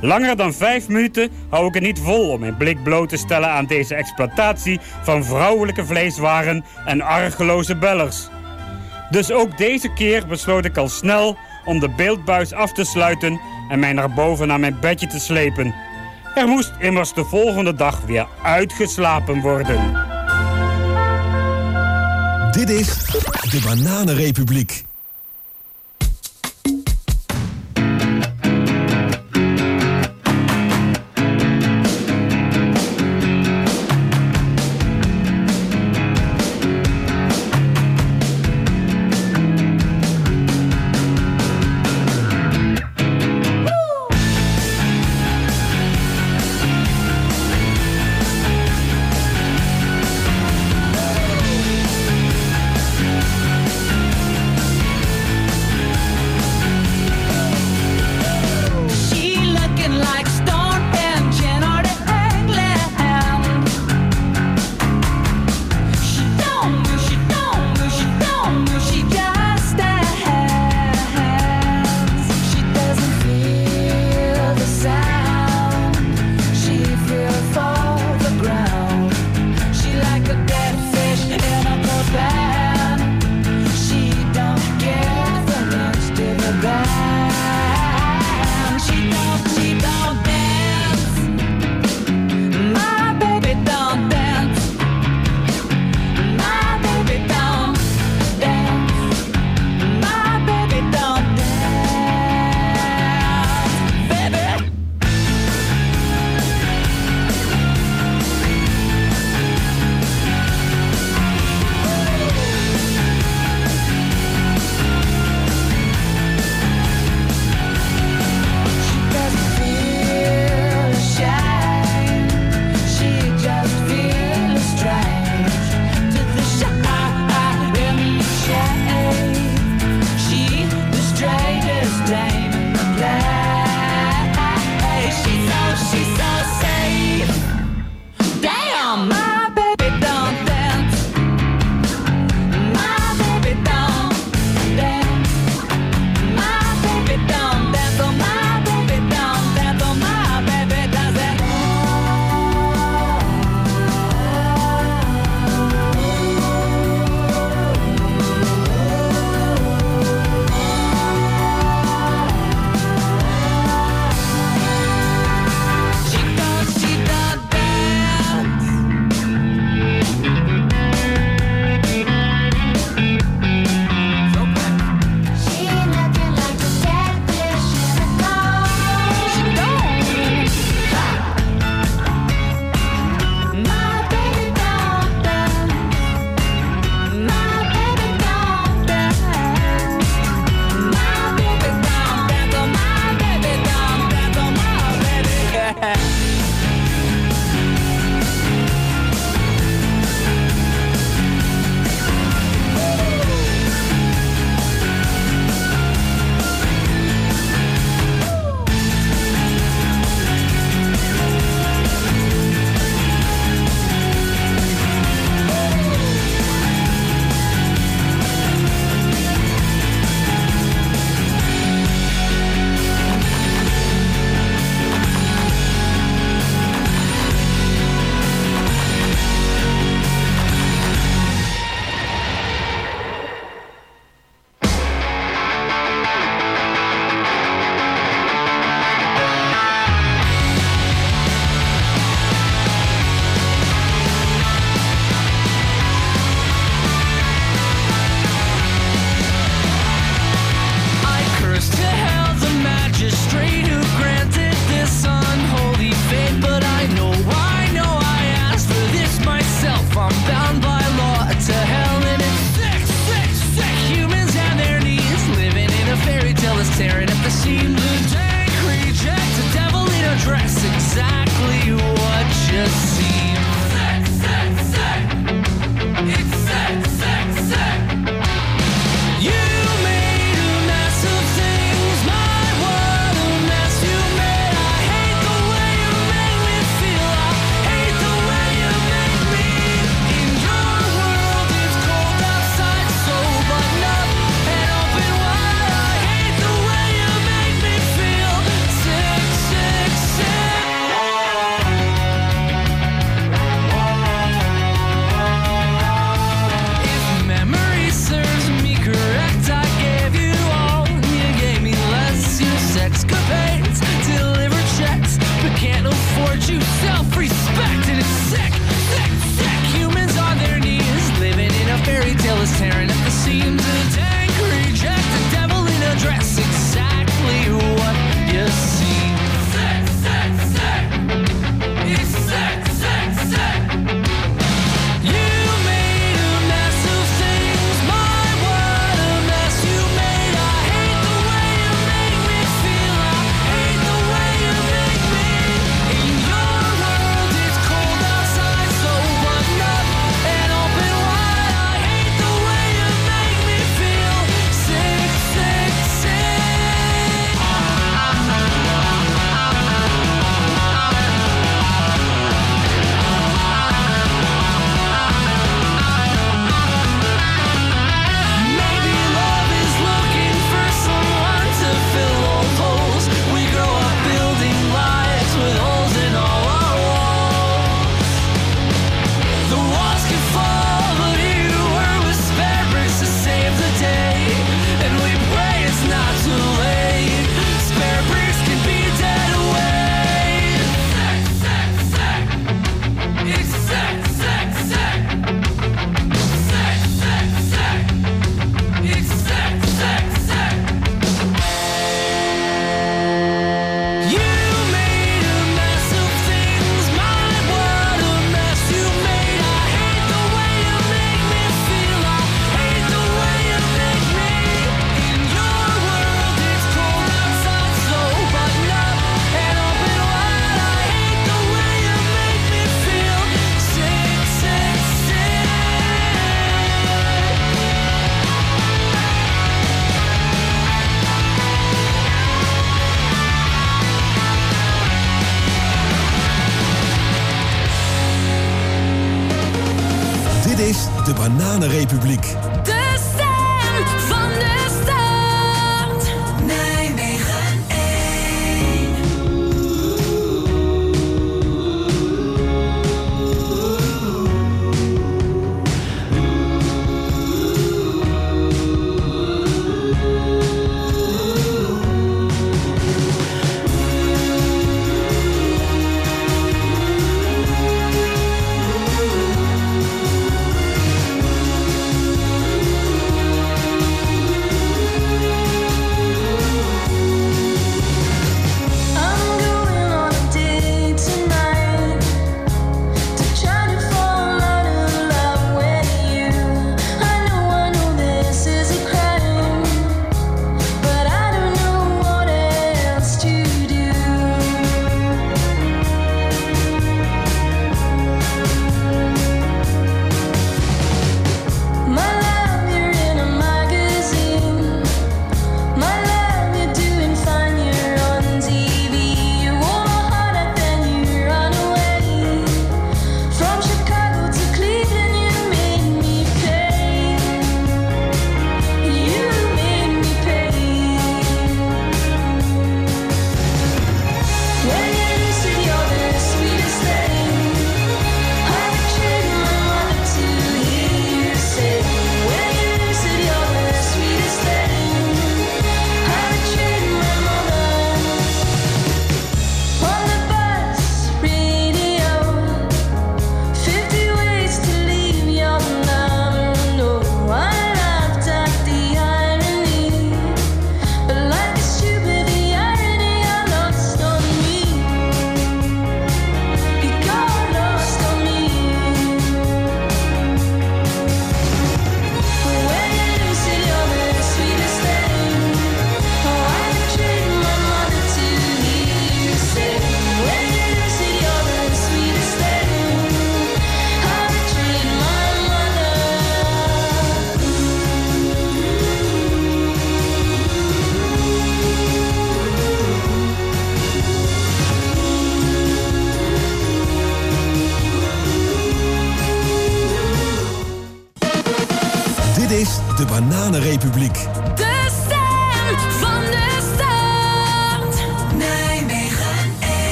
Langer dan vijf minuten hou ik het niet vol om mijn blik bloot te stellen aan deze exploitatie van vrouwelijke vleeswaren en argeloze bellers. Dus ook deze keer besloot ik al snel om de beeldbuis af te sluiten en mij naar boven naar mijn bedje te slepen. Er moest immers de volgende dag weer uitgeslapen worden. Dit is de Bananenrepubliek.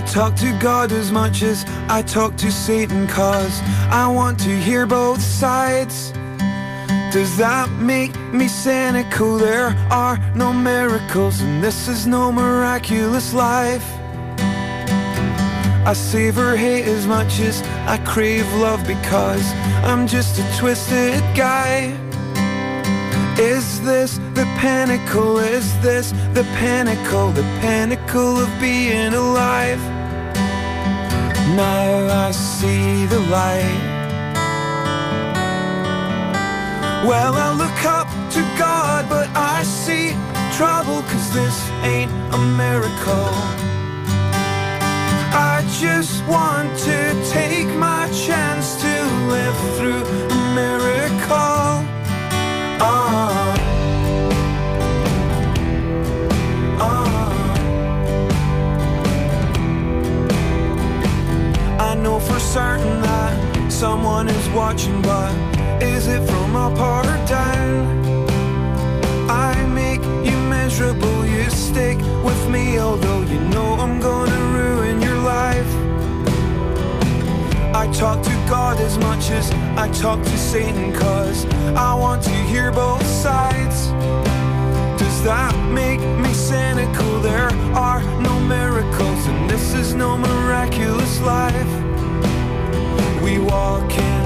I talk to God as much as I talk to Satan, cause I want to hear both sides. Does that make me cynical? There are no miracles, and this is no miraculous life. I savor hate as much as I crave love because I'm just a twisted guy. Is this the pinnacle? Is this the pinnacle? The pinnacle of being alive? Now I see the light. Well, I look up to God, but I see trouble, cause this ain't a miracle. I just want to take my chance to live through a miracle. Uh, uh. certain that someone is watching, but is it from up or down? I make you miserable, you stick with me, although you know I'm gonna ruin your life. I talk to God as much as I talk to Satan, cause I want to hear both sides. Does that make me cynical? There are no miracles, and this is no miraculous life. We walk into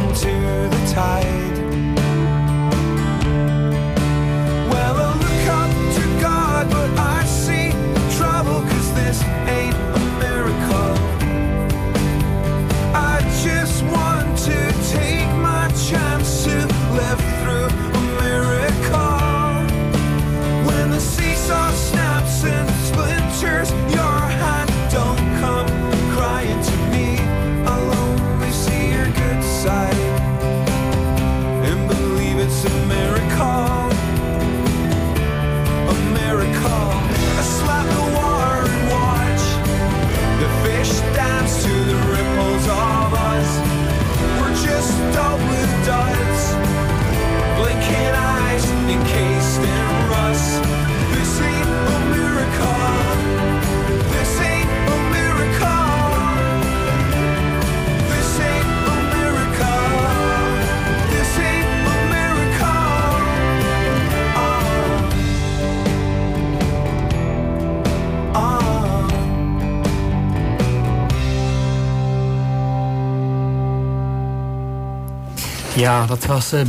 Ja, dat was eh,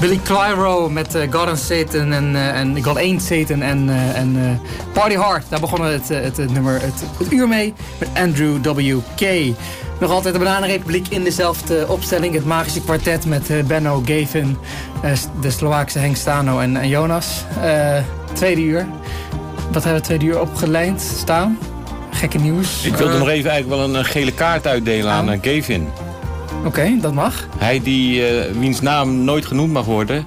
Billy Clyro met eh, God and Satan en, eh, en God Ain't Satan en, eh, en eh, Party Hard. Daar begon het, eh, het, eh, nummer, het, het uur mee met Andrew W.K. Nog altijd de Bananenrepubliek in dezelfde opstelling. Het magische kwartet met eh, Benno, Gavin, eh, de Slovaakse Henk Stano en, en Jonas. Eh, tweede uur. Wat hebben we tweede uur opgelijnd staan? Gekke nieuws. Ik wilde Eh, nog even eigenlijk wel een eh, gele kaart uitdelen aan eh, Gavin. Oké, dat mag. Hij die, eh, wiens naam nooit genoemd mag worden,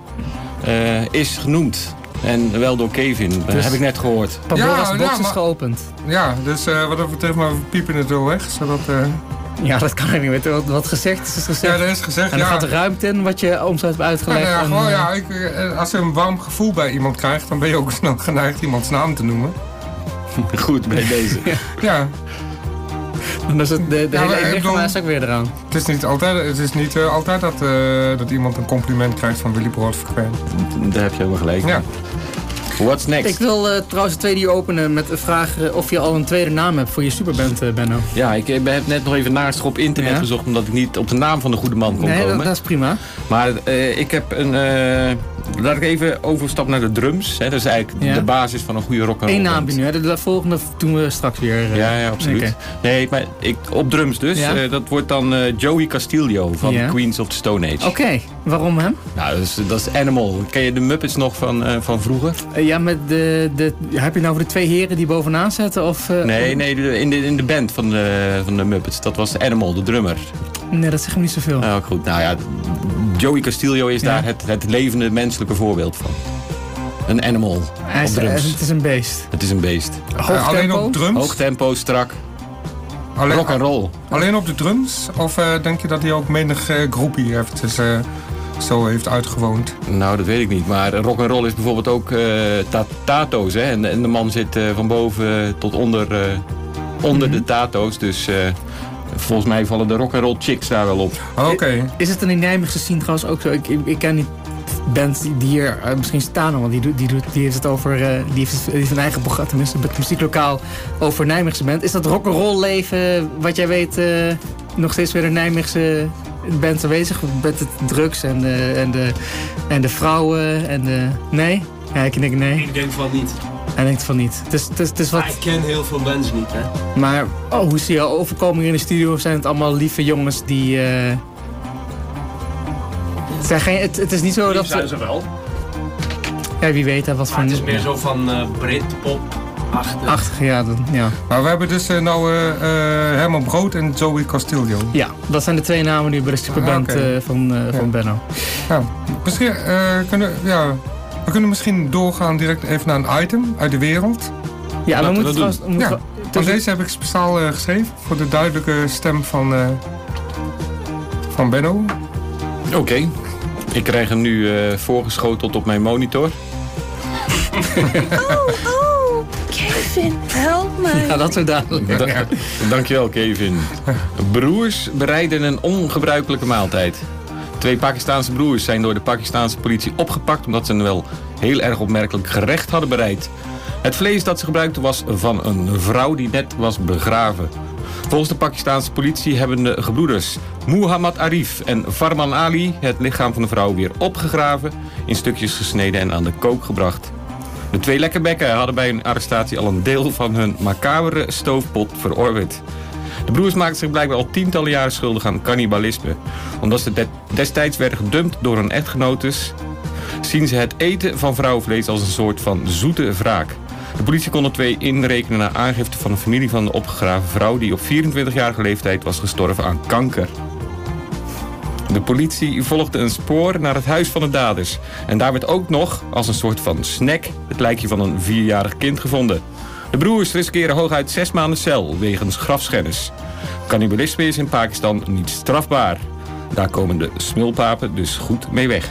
eh, is genoemd. En wel door Kevin, dat Dus- heb ik net gehoord. Pandora's box is maar- geopend. Ja, dus eh, wat dat betreft maar we piepen het wel weg, zodat... eh, Ja, dat kan ik niet weten. Wat, wat gezegd is, is gezegd. Ja, dat is gezegd, En dan ja. gaat de ruimte in wat je ons hebt Ja, uitgelegd. nou ja, gewoon, ja, ik, als je een warm gevoel bij iemand krijgt, dan ben je ook snel geneigd iemands naam te noemen. Goed, bij deze. Ja. Dan is het de, de Ja, hele is ook weer eraan. Het is niet altijd, het is niet, eh, altijd dat, eh, dat iemand een compliment krijgt van Willy Brood Frequent. Daar heb je helemaal gelijk. Ja. What's next? Ik wil eh, trouwens het tweede uur openen met de vraag of je al een tweede naam hebt voor je superband, Benno. Ja, ik heb net nog even naast op internet Ja? gezocht... omdat ik niet op de naam van de goede man kon Nee, dat, komen. dat is prima. Maar eh, ik heb een... laat ik even overstappen naar de drums. Hè. Dat is eigenlijk Ja. de basis van een goede rock and Eén roll naam band. nu, hè? De, de volgende doen we straks weer. eh. Ja, ja, absoluut. Nee, maar ik, op drums dus. Ja? Eh, dat wordt dan eh, Joey Castillo van Ja. Queens of the Stone Age. Oké, waarom hem? Nou, dat is, dat is Animal. Ken je de Muppets nog van, van vroeger? Ja, met de, de, heb je nou voor de twee heren die bovenaan zetten? Of, Nee, nee, in de, in de band van de, van de Muppets. Dat was Animal, de drummer. Nee, dat zegt me niet zoveel. Nou, goed. Nou ja, Joey Castillo is Ja. daar het, het levende menselijke voorbeeld van. Een animal Hij op is, drums. het is een beest. Het is een beest. Hoog alleen op drums? Hoog tempo, strak. Alleen, Rock and roll. Alleen op de drums? Of eh, denk je dat hij ook menig eh groepie eventjes eh, zo heeft uitgewoond? Nou, dat weet ik niet. Maar rock and roll is bijvoorbeeld ook eh, ta- tato's. Hè? En, en de man zit eh, van boven tot onder eh, onder de tato's. Dus eh, volgens mij vallen de rock'n'roll chicks daar wel op. Oké. Is het in de Nijmeegse scene trouwens ook zo? Ik, ik, ik ken die band die- hier eh, misschien staan, want die, die, die heeft het over. eh, die, heeft, die heeft een eigen programma, tenminste, het muzieklokaal over Nijmeegse band. Is dat rock'n'roll leven, wat jij weet, eh, nog steeds weer de Nijmeegse band aanwezig? Met het drugs en de, en de, en de vrouwen en de. Nee? Ja, ik denk nee. Ik denk van niet. Hij denkt van niet. Het is, het is, het is wat. Ik ken heel veel bands niet, hè. Maar oh, hoe zie je overkomen hier in de studio? Zijn het allemaal lieve jongens die. eh, het, zijn geen, het, het is niet zo Lief dat zijn ze wel. Ja, wie weet hè, wat Maar voor. het is meer zo van eh Britpop. Achtig, ja, dan, ja. Maar we hebben dus eh, nou eh, eh, Herman Brood en Zoe Castillo. Ja, dat zijn de twee namen nu bij de superband Ah, eh, van, eh, van. Benno. Ja, misschien eh, kunnen ja, we kunnen misschien doorgaan direct even naar een item uit de wereld. Ja, we moeten trouwens. we moeten- Ja, want deze heb ik speciaal eh, geschreven voor de duidelijke stem van, eh, van Benno. Oké. Ik krijg hem nu eh, voorgeschoteld op mijn monitor. Oh, oh, Kevin, help mij. Ja, dat zo dadelijk. Da- Dankjewel, Kevin. Broers bereiden een ongebruikelijke maaltijd. Twee Pakistaanse broers zijn door de Pakistaanse politie opgepakt... omdat ze een wel heel erg opmerkelijk gerecht hadden bereid. Het vlees dat ze gebruikten was van een vrouw die net was begraven. Volgens de Pakistaanse politie hebben de gebroeders Muhammad Arif en Farman Ali... het lichaam van de vrouw weer opgegraven, in stukjes gesneden en aan de kook gebracht. De twee lekkerbekken hadden bij hun arrestatie al een deel van hun macabere stoofpot verorberd. De broers maakten zich blijkbaar al tientallen jaren schuldig aan cannibalisme. Omdat ze de- destijds werden gedumpt door hun echtgenotes... zien ze het eten van vrouwenvlees als een soort van zoete wraak. De politie kon de twee inrekenen naar aangifte van een familie van de opgegraven vrouw... die op 24-jarige leeftijd was gestorven aan kanker. De politie volgde een spoor naar het huis van de daders. En daar werd ook nog, als een soort van snack, het lijkje van een vierjarig kind gevonden. De broers riskeren hooguit zes maanden cel wegens grafschennis. Cannibalisme is in Pakistan niet strafbaar. Daar komen de smulpapen dus goed mee weg.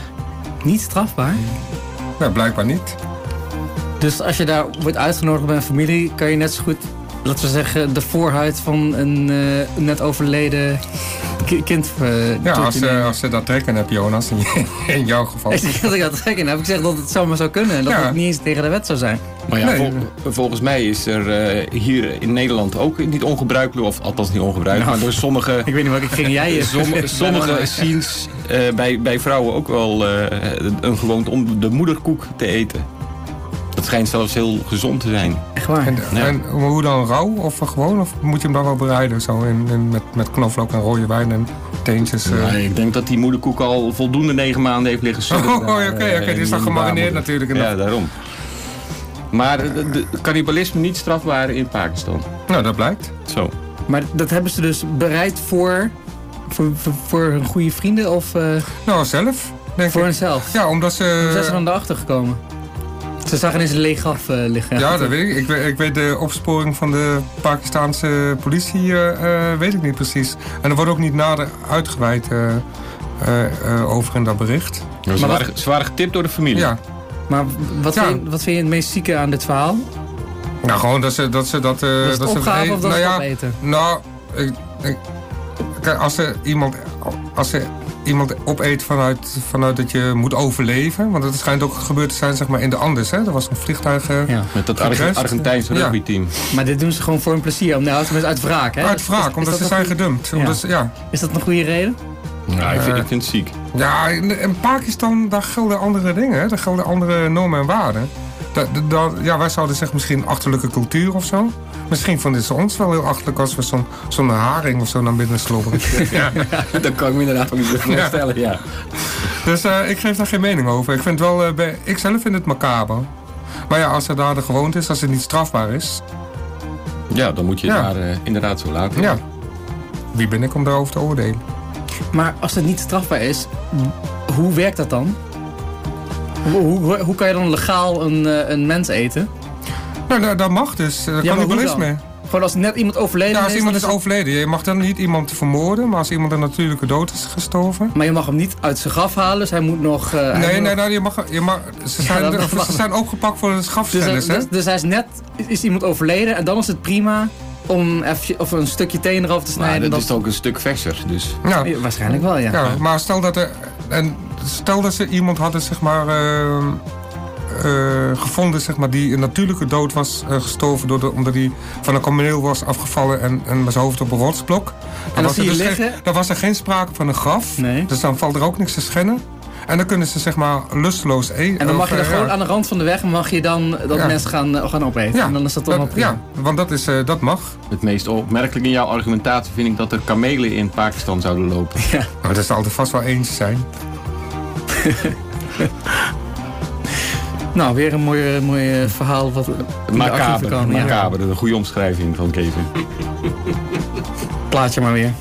Niet strafbaar? Ja, blijkbaar niet. Dus als je daar wordt uitgenodigd bij een familie, kan je net zo goed, laten we zeggen, de voorhuid van een eh, net overleden ki- kind. eh, Ja, als, ze- als ze dat trekken hebt, Jonas, in, in jouw geval. Dat ik dat gek in heb. Ik zeg dat het zomaar zou kunnen en dat Ja. het niet eens tegen de wet zou zijn. Maar ja, Nee. vol- volgens mij is er eh, hier in Nederland ook niet ongebruikelijk, of althans niet ongebruikelijk, Nou, maar door sommige, Ik weet niet welke ging jij sommige, sommige scenes eh, bij, bij vrouwen ook wel eh, een gewoonte om de moederkoek te eten. Dat schijnt zelfs heel gezond te zijn. Echt waar? En, Ja. en hoe dan rauw of gewoon? Of moet je hem dan wel bereiden? Zo in, in, met, met knoflook en rode wijn en teentjes? eh. Nee, ik denk dat die moederkoek al voldoende negen maanden heeft liggen Oh, sudderen oké, oké. Die is dan gemarineerd natuurlijk. En Ja, daarom. Maar de, cannibalisme niet strafbaar in Pakistan. Nou, dat blijkt. Zo. Maar dat hebben ze dus bereid voor, voor, voor, voor hun goede vrienden of eh, Nou, zelf, denk voor ik. hunzelf? Ja, omdat ze... Hoe zijn ze dan erachter gekomen? Ze zagen eens een leeg graf eh, liggen. Ja, dat weet ik. Ik weet, ik weet de opsporing van de Pakistaanse politie, eh, eh, weet ik niet precies. En er wordt ook niet nader uitgeweid eh, eh, eh, over in dat bericht. Ze, Maar waren, ze waren getipt door de familie. Ja, Maar wat, Ja. vind je, wat vind je het meest zieke aan dit verhaal? nou gewoon dat ze dat... Ze, dat, eh, Dat is het ze of dat nou is ja, opeten? Nou, ik, ik- kijk, als er iemand... Als er iemand opeet vanuit, vanuit dat je moet overleven. Want het schijnt ook gebeurd te zijn zeg maar, in de Andes. Hè? Er was een vliegtuig eh, Ja. Met dat. Argentijnse Ja. rugbyteam. Maar dit doen ze gewoon voor hun plezier. Om, nou, tenminste uit wraak, hè? Uit Is- wraak, is omdat dat ze zijn goeie- gedumpt. Ja. Omdat ze, ja. Is dat een goede reden? Ja, ik vind, Eh. ik vind het ziek. Ja, in, Pakistan, daar gelden andere dingen. Hè? Daar gelden andere normen en waarden. Da, da- da- ja, wij zouden zeggen misschien achterlijke cultuur of zo. Misschien vonden ze ons wel heel achterlijk als we zo'n zo'n haring of zo naar binnen slobberen. ja. dat kan ik me inderdaad ook niet voorstellen, ja. Dus eh, ik geef daar geen mening over. Ik vind wel, eh, bij, ik zelf vind het macaber. Maar ja, als het daar de gewoonte is, als het niet strafbaar is. Ja, dan moet je Ja. daar eh, inderdaad zo laten. Ja. Wie ben ik om daarover te oordelen? Maar als het niet strafbaar is, hoe werkt dat dan? Hoe, hoe, hoe kan je dan legaal een, eh, een mens eten? Nou, dat, dat mag dus. Ja, maar hoe cannibalisme. dan? Gewoon als net iemand overleden Ja, als is. iemand dan is overleden. Je mag dan niet iemand vermoorden, maar als iemand een natuurlijke dood is gestorven. Maar je mag hem niet uit zijn graf halen, dus hij moet nog... eh, Nee, nee, nog- nee, je mag, je mag, ze, Ja, zijn, dat- dat mag. ze zijn opgepakt voor een Dus, hij- hè? dus, dus hij is net, is iemand overleden en dan is het prima om even, of een stukje teen erover te snijden. Maar dat dat is ook een stuk verser, dus... Ja. Ja, Waarschijnlijk wel, ja. Ja, maar stel dat, er, en stel dat ze iemand hadden zeg maar, eh, eh, gevonden zeg maar, die een natuurlijke dood was eh, gestorven... Door de, omdat hij van een kameel was afgevallen en, en met zijn hoofd op een rotsblok. Dan, dan was zie er je dus liggen. geen, dan was er geen sprake van een graf. Nee. Dus dan valt er ook niks te schennen. En dan kunnen ze zeg maar lusteloos eten. En dan mag je er eh, gewoon aan de rand van de weg mag je dan dat Ja. mensen gaan, eh, gaan opeten. Ja, en dan is dat toch dat- wel prima. ja, want dat, is, eh, dat mag. Het meest opmerkelijk in jouw argumentatie vind ik dat er kamelen in Pakistan zouden lopen. Ja. Maar dat zal er vast wel eens zijn. Nou, weer een mooi, mooi verhaal wat Macaber, kan. Ja. macaber, een goede omschrijving van Kevin. Plaatje maar weer.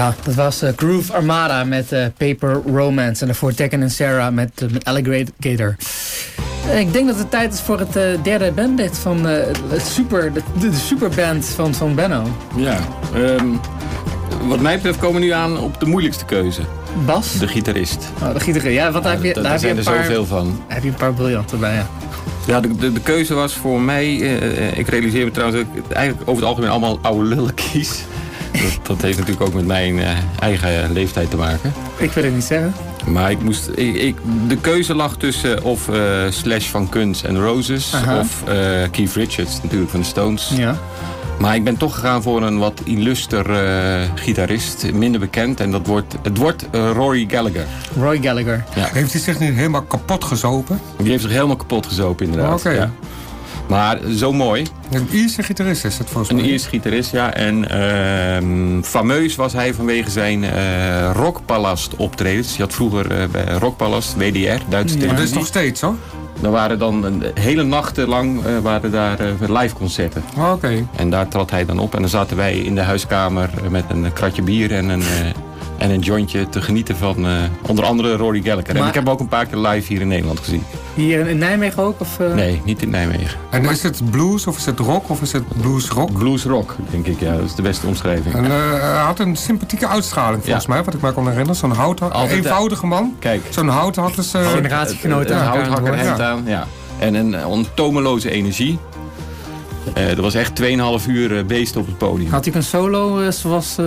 Ja, dat was eh, Groove Armada met eh, Paper Romance. En daarvoor Tekken en Sarah met, met Alligator. Ik denk dat het tijd is voor het derde bandlid van het super, de, superband van, van Benno. Ja, ehm, wat mij betreft komen we nu aan op de moeilijkste keuze. Bas? De gitarist. Oh, de gitarist. Ja, want daar heb je, daar heb je er zoveel van. Heb je een paar briljanten bij, ja. Ja, de, de, de keuze was voor mij... ik realiseer me trouwens dat ik eigenlijk over het algemeen allemaal oude lullen kies. Dat, dat heeft natuurlijk ook met mijn eh, eigen leeftijd te maken. Ik wil het niet zeggen. Maar ik moest, ik, ik- de keuze lag tussen of eh, Slash van Guns N' Roses Aha. of eh, Keith Richards natuurlijk van de Stones. Ja. Maar ik ben toch gegaan voor een wat illuster eh, gitarist, minder bekend. En dat wordt, het wordt Rory Gallagher. Roy Gallagher. Ja. Heeft hij zich niet helemaal kapot gezopen? Die heeft zich helemaal kapot gezopen inderdaad. Oké. Ja. Maar zo mooi. Een Ierse gitarist is het volgens mij. Een Ierse gitarist, ja. En ehm, fameus was hij vanwege zijn eh Rockpalast optredens. Je had vroeger eh, bij Rockpalast, WDR, Duitse Maar dat is televisie. nog steeds hoor? Er waren dan een hele nachten lang eh, waren daar eh, live concerten. Oké. En daar trad hij dan op. En dan zaten wij in de huiskamer eh, met een kratje bier en een, eh, en een jointje te genieten van eh, onder andere Rory Gallagher. En ik heb hem ook een paar keer live hier in Nederland gezien. Hier in, Nijmegen ook? Of, eh? Nee, niet in Nijmegen. En is het blues of is het rock of is het blues rock? Blues rock, denk ik. Ja, dat is de beste omschrijving. En eh, hij had een sympathieke uitstraling volgens Ja. mij, wat ik me kon herinneren. Zo'n hout, Altijd, eenvoudige man. Kijk. Zo'n hout had dus... eh, Generatiegenoten Een houthakker hemd aan, ja. En een ontomeloze energie. Eh dat was echt 2,5 uur beest op het podium. Had hij een solo eh, zoals eh,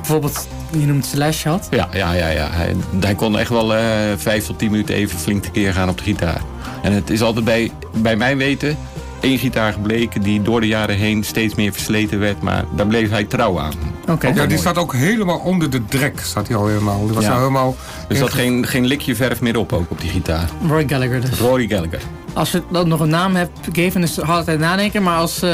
bijvoorbeeld, je noemt Slash had? Ja, ja, ja, ja. Hij, hij kon echt wel eh vijf tot tien minuten even flink tekeer gaan op de gitaar. En het is altijd bij, bij mijn weten één gitaar gebleken die door de jaren heen steeds meer versleten werd. Maar daar bleef hij trouw aan. Oké. Ja, die staat ook helemaal onder de drek, staat hij al helemaal. Die was Ja. nou helemaal... Er zat geen, geen likje verf meer op ook op die gitaar. Roy Gallagher dus. Rory Gallagher. Als je dan nog een naam hebt gegeven, is het altijd nadenken. Maar als, eh,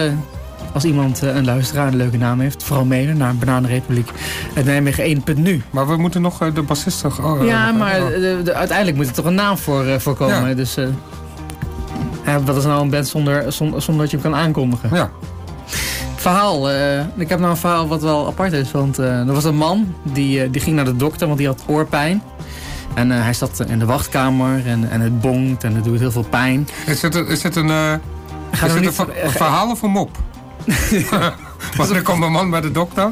als iemand, eh, een luisteraar, een leuke naam heeft, vooral mailen naar Bananenrepubliek. Het Nijmegen 1 punt nu. Maar we moeten nog eh, de bassist... toch- Oh, eh, ja, nog- maar oh. de- de- uiteindelijk moet er toch een naam voor, voor komen. Ja. Dus wat is nou een band zonder, zonder, zonder dat je hem kan aankondigen? Ja. Verhaal. ik heb nou een verhaal wat wel apart is. Want er was een man die, die ging naar de dokter, want die had oorpijn. En hij zat in de wachtkamer en, en het bonkt en het doet heel veel pijn. Is het, is het een, is het een verhaal of een mop? Want er komt een man bij de dokter.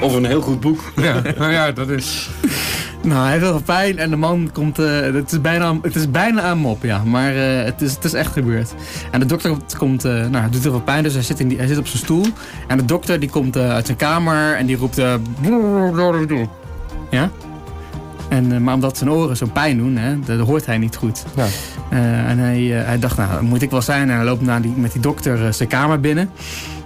Of een heel goed boek. Ja, nou ja, dat is... Nou, hij heeft heel veel pijn en de man komt... eh, het, is bijna, het is bijna een mop, ja. Maar eh, het, is, het is echt gebeurd. En de dokter komt... eh, nou, hij doet heel veel pijn, dus hij zit, in die, hij zit op zijn stoel. En de dokter die komt uit zijn kamer en die roept... eh, ja? En, eh, maar omdat zijn oren zo'n pijn doen, hè, dat hoort hij niet goed. Ja. Eh, en hij, eh, hij dacht, nou, dat moet ik wel zijn. En hij loopt naar die, met die dokter zijn kamer binnen.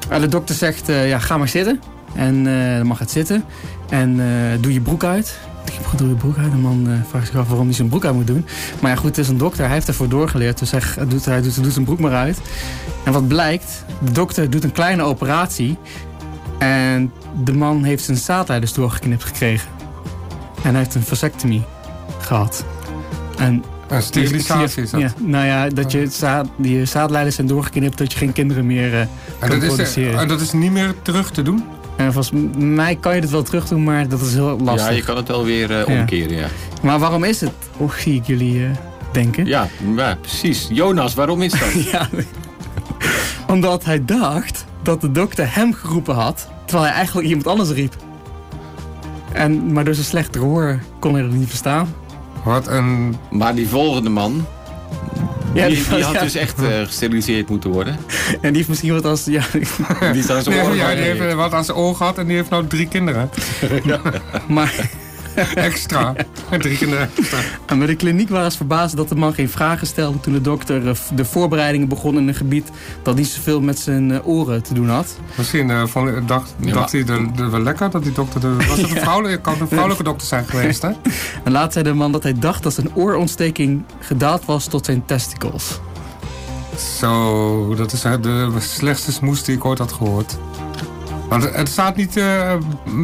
En de dokter zegt, ja, ga maar zitten. En dan mag het zitten. En doe je broek uit. Ik denk, "Wat doe je broek uit? De man vraagt zich af waarom hij zijn broek uit moet doen. Maar ja, goed, het is een dokter. Hij heeft ervoor doorgeleerd. Dus hij doet, hij doet, doet zijn broek maar uit. En wat blijkt, de dokter doet een kleine operatie. En de man heeft zijn zaadleiders doorgeknipt gekregen. En hij heeft een vasectomie gehad. En Een sterilisatie is dat. Ja, nou ja, dat je, zaad, je zaadleiders zijn doorgeknipt, dat je geen kinderen meer eh En kan dat, is, produceren. eh, en dat is niet meer terug te doen? En volgens mij kan je het wel terug doen, maar dat is heel lastig. Ja, je kan het wel weer eh, omkeren, ja. Maar waarom is het? Oh, zie ik jullie eh, denken. Ja, ja, precies. Jonas, waarom is dat? ja, omdat hij dacht dat de dokter hem geroepen had, terwijl hij eigenlijk iemand anders riep. En, maar door zijn slechte gehoor kon hij dat niet verstaan. Wat een... Maar die volgende man, Ja, die, die- die had ja. dus echt eh, gesteriliseerd moeten worden. En die heeft misschien wat als... Ja, Die is aan zijn ja, die heeft eh, wat aan zijn oor gehad en die heeft nou drie kinderen. maar... Extra. Drie kinderen extra. En bij de kliniek waren ze verbaasd dat de man geen vragen stelde toen de dokter eh, de voorbereidingen begon in een gebied dat niet zoveel met zijn eh, oren te doen had. Misschien eh, van, dacht, Ja, dacht hij dat dat wel lekker dat die dokter... De, was het een vrouwelijke, kan een vrouwelijke dokter zijn geweest, hè? En laat zei de man dat hij dacht dat zijn oorontsteking gedaald was tot zijn testicles. Zo, dat is de slechtste smoes die ik ooit had gehoord. Want het- staat niet eh,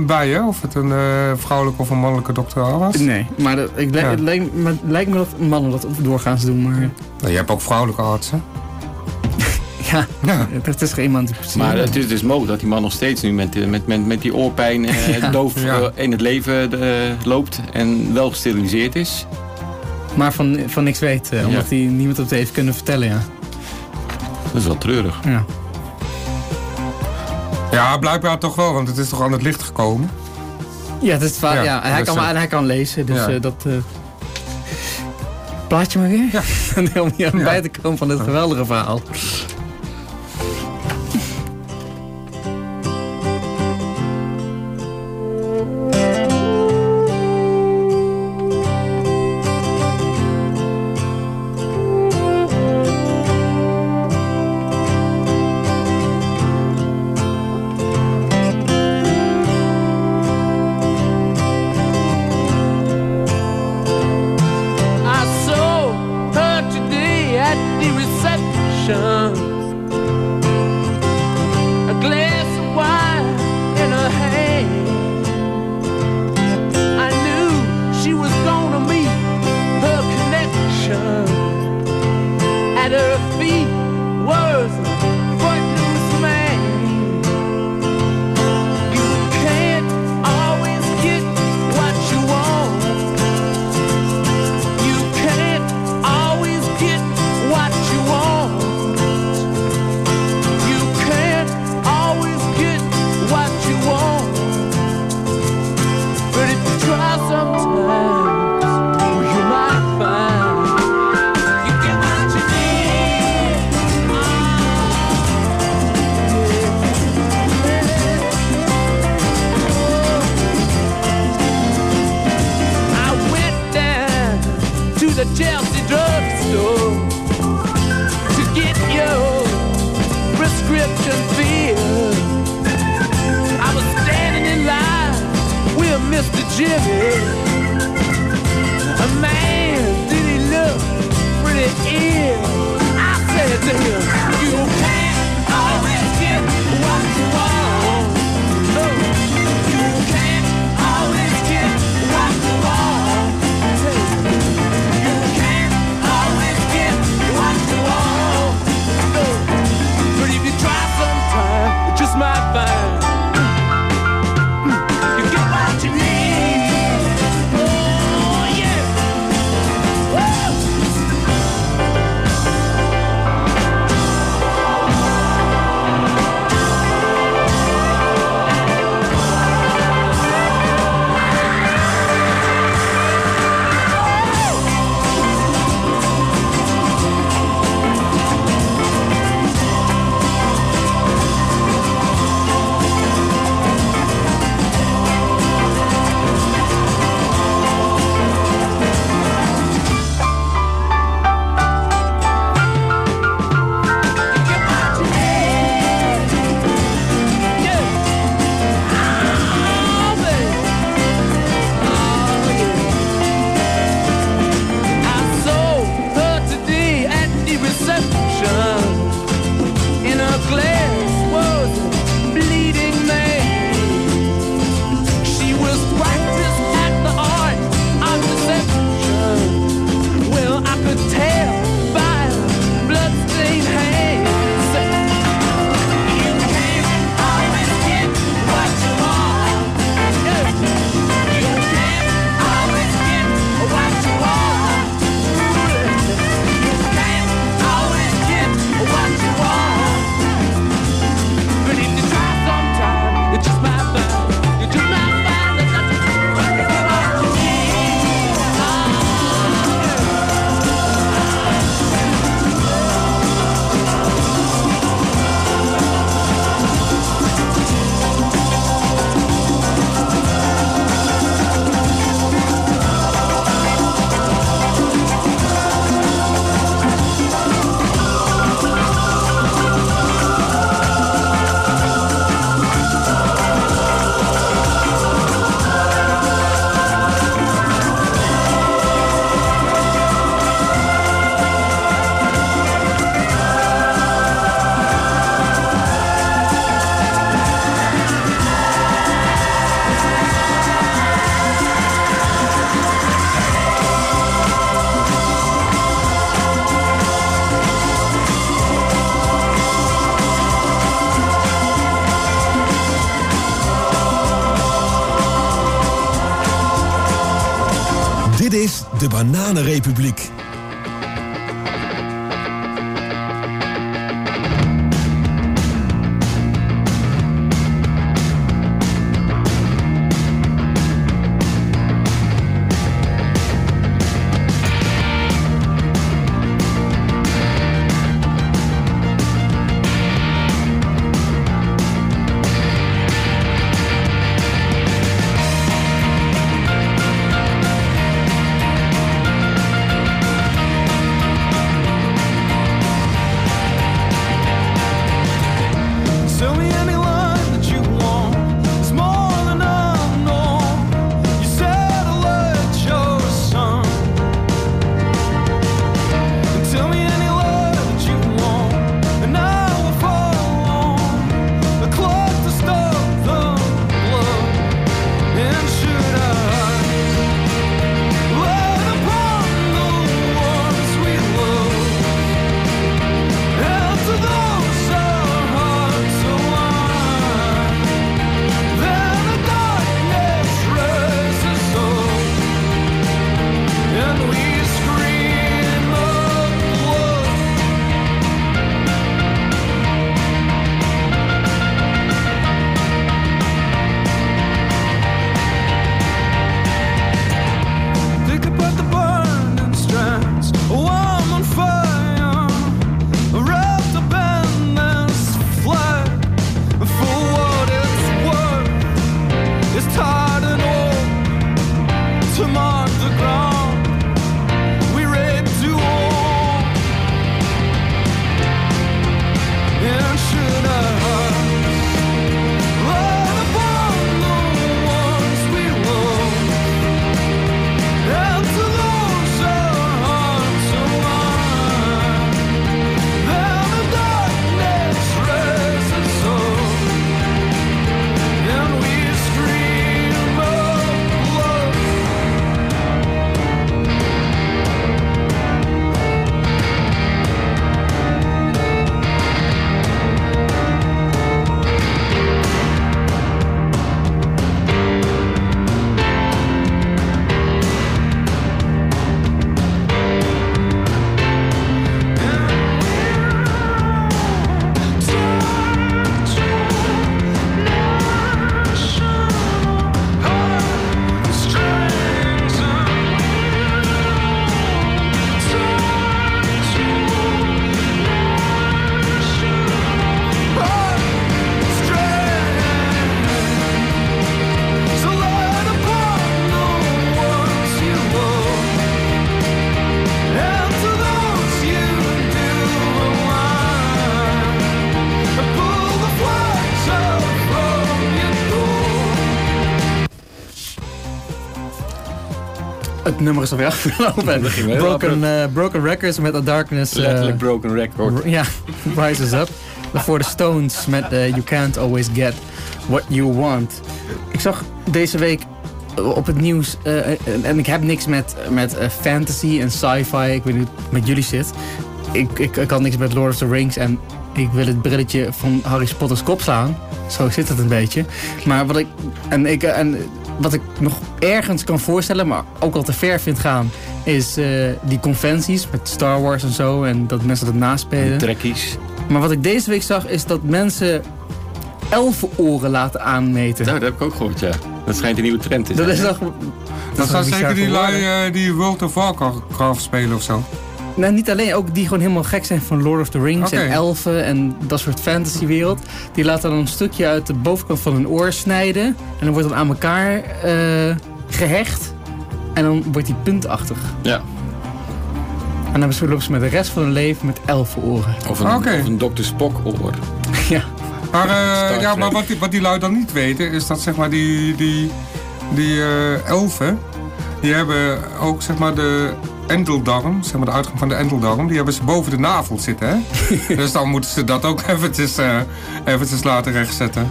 bij, hè? Of het een eh, vrouwelijke of een mannelijke dokter was? Nee, maar dat, ik, le- Ja. het, lijkt, me- het lijkt me dat mannen dat doorgaans doen. Maar Nou, je hebt ook vrouwelijke artsen. Ja, dat is iemand die precies... Maar het is dus mogelijk dat die man nog steeds nu met, eh, met, met, met die oorpijn eh, Ja. doof Ja. in het leven loopt en wel gesteriliseerd is. Maar van, van niks weet, eh, omdat hij niemand op het heeft kunnen vertellen, ja. Dat is wel treurig. Ja. Ja, blijkbaar toch wel, want het is toch aan het licht gekomen. Ja, dat is waar. Ja, Ja, en hij, kan, en hij kan lezen, dus ja. eh, dat... eh Plaatje maar weer? Ja. Om hier bij te komen van dit geweldige verhaal. Bananenrepubliek. Het nummer is alweer afgelopen. Broken, eh, Broken Records met The Darkness. eh, Letterlijk broken record. Ja, Rises Up. Voor de Stones met eh, You Can't Always Get What You Want. Ik zag deze week op het nieuws, en, ik heb niks met, met fantasy en sci-fi. Ik weet niet met jullie zit. Ik, ik, ik had niks met Lord of the Rings en ik wil het brilletje van Harry Potter's kop slaan. Zo zit het een beetje. Maar wat ik, en ik, en wat ik nog ergens kan voorstellen, maar ook al te ver vind gaan, is eh, die conventies met Star Wars en zo. En dat mensen dat naspelen. Trekkies. Maar wat ik deze week zag, is dat mensen elfenoren laten aanmeten. Nou, dat heb ik ook gehoord, ja. Dat schijnt een nieuwe trend te Dat zijn. is toch... Dat zijn bizar zeker die lui eh, die World of Warcraft spelen of zo. Nou, niet alleen, ook die gewoon helemaal gek zijn van Lord of the Rings en elfen en dat soort fantasywereld. Die laten dan een stukje uit de bovenkant van hun oor snijden. En dan wordt dan aan elkaar eh, gehecht. En dan wordt die puntachtig. Ja. En dan lopen ze met de rest van hun leven met elfenoren. Of een, of een Dr. Spock oor. ja. Maar, eh, ja, maar wat, die, wat die lui dan niet weten, is dat zeg maar die, die, die eh, elfen, die hebben ook zeg maar de endeldarm, zeg maar de uitgang van de endeldarm, die hebben ze boven de navel zitten. Hè? dus dan moeten ze dat ook eventjes, eh, eventjes laten rechtzetten.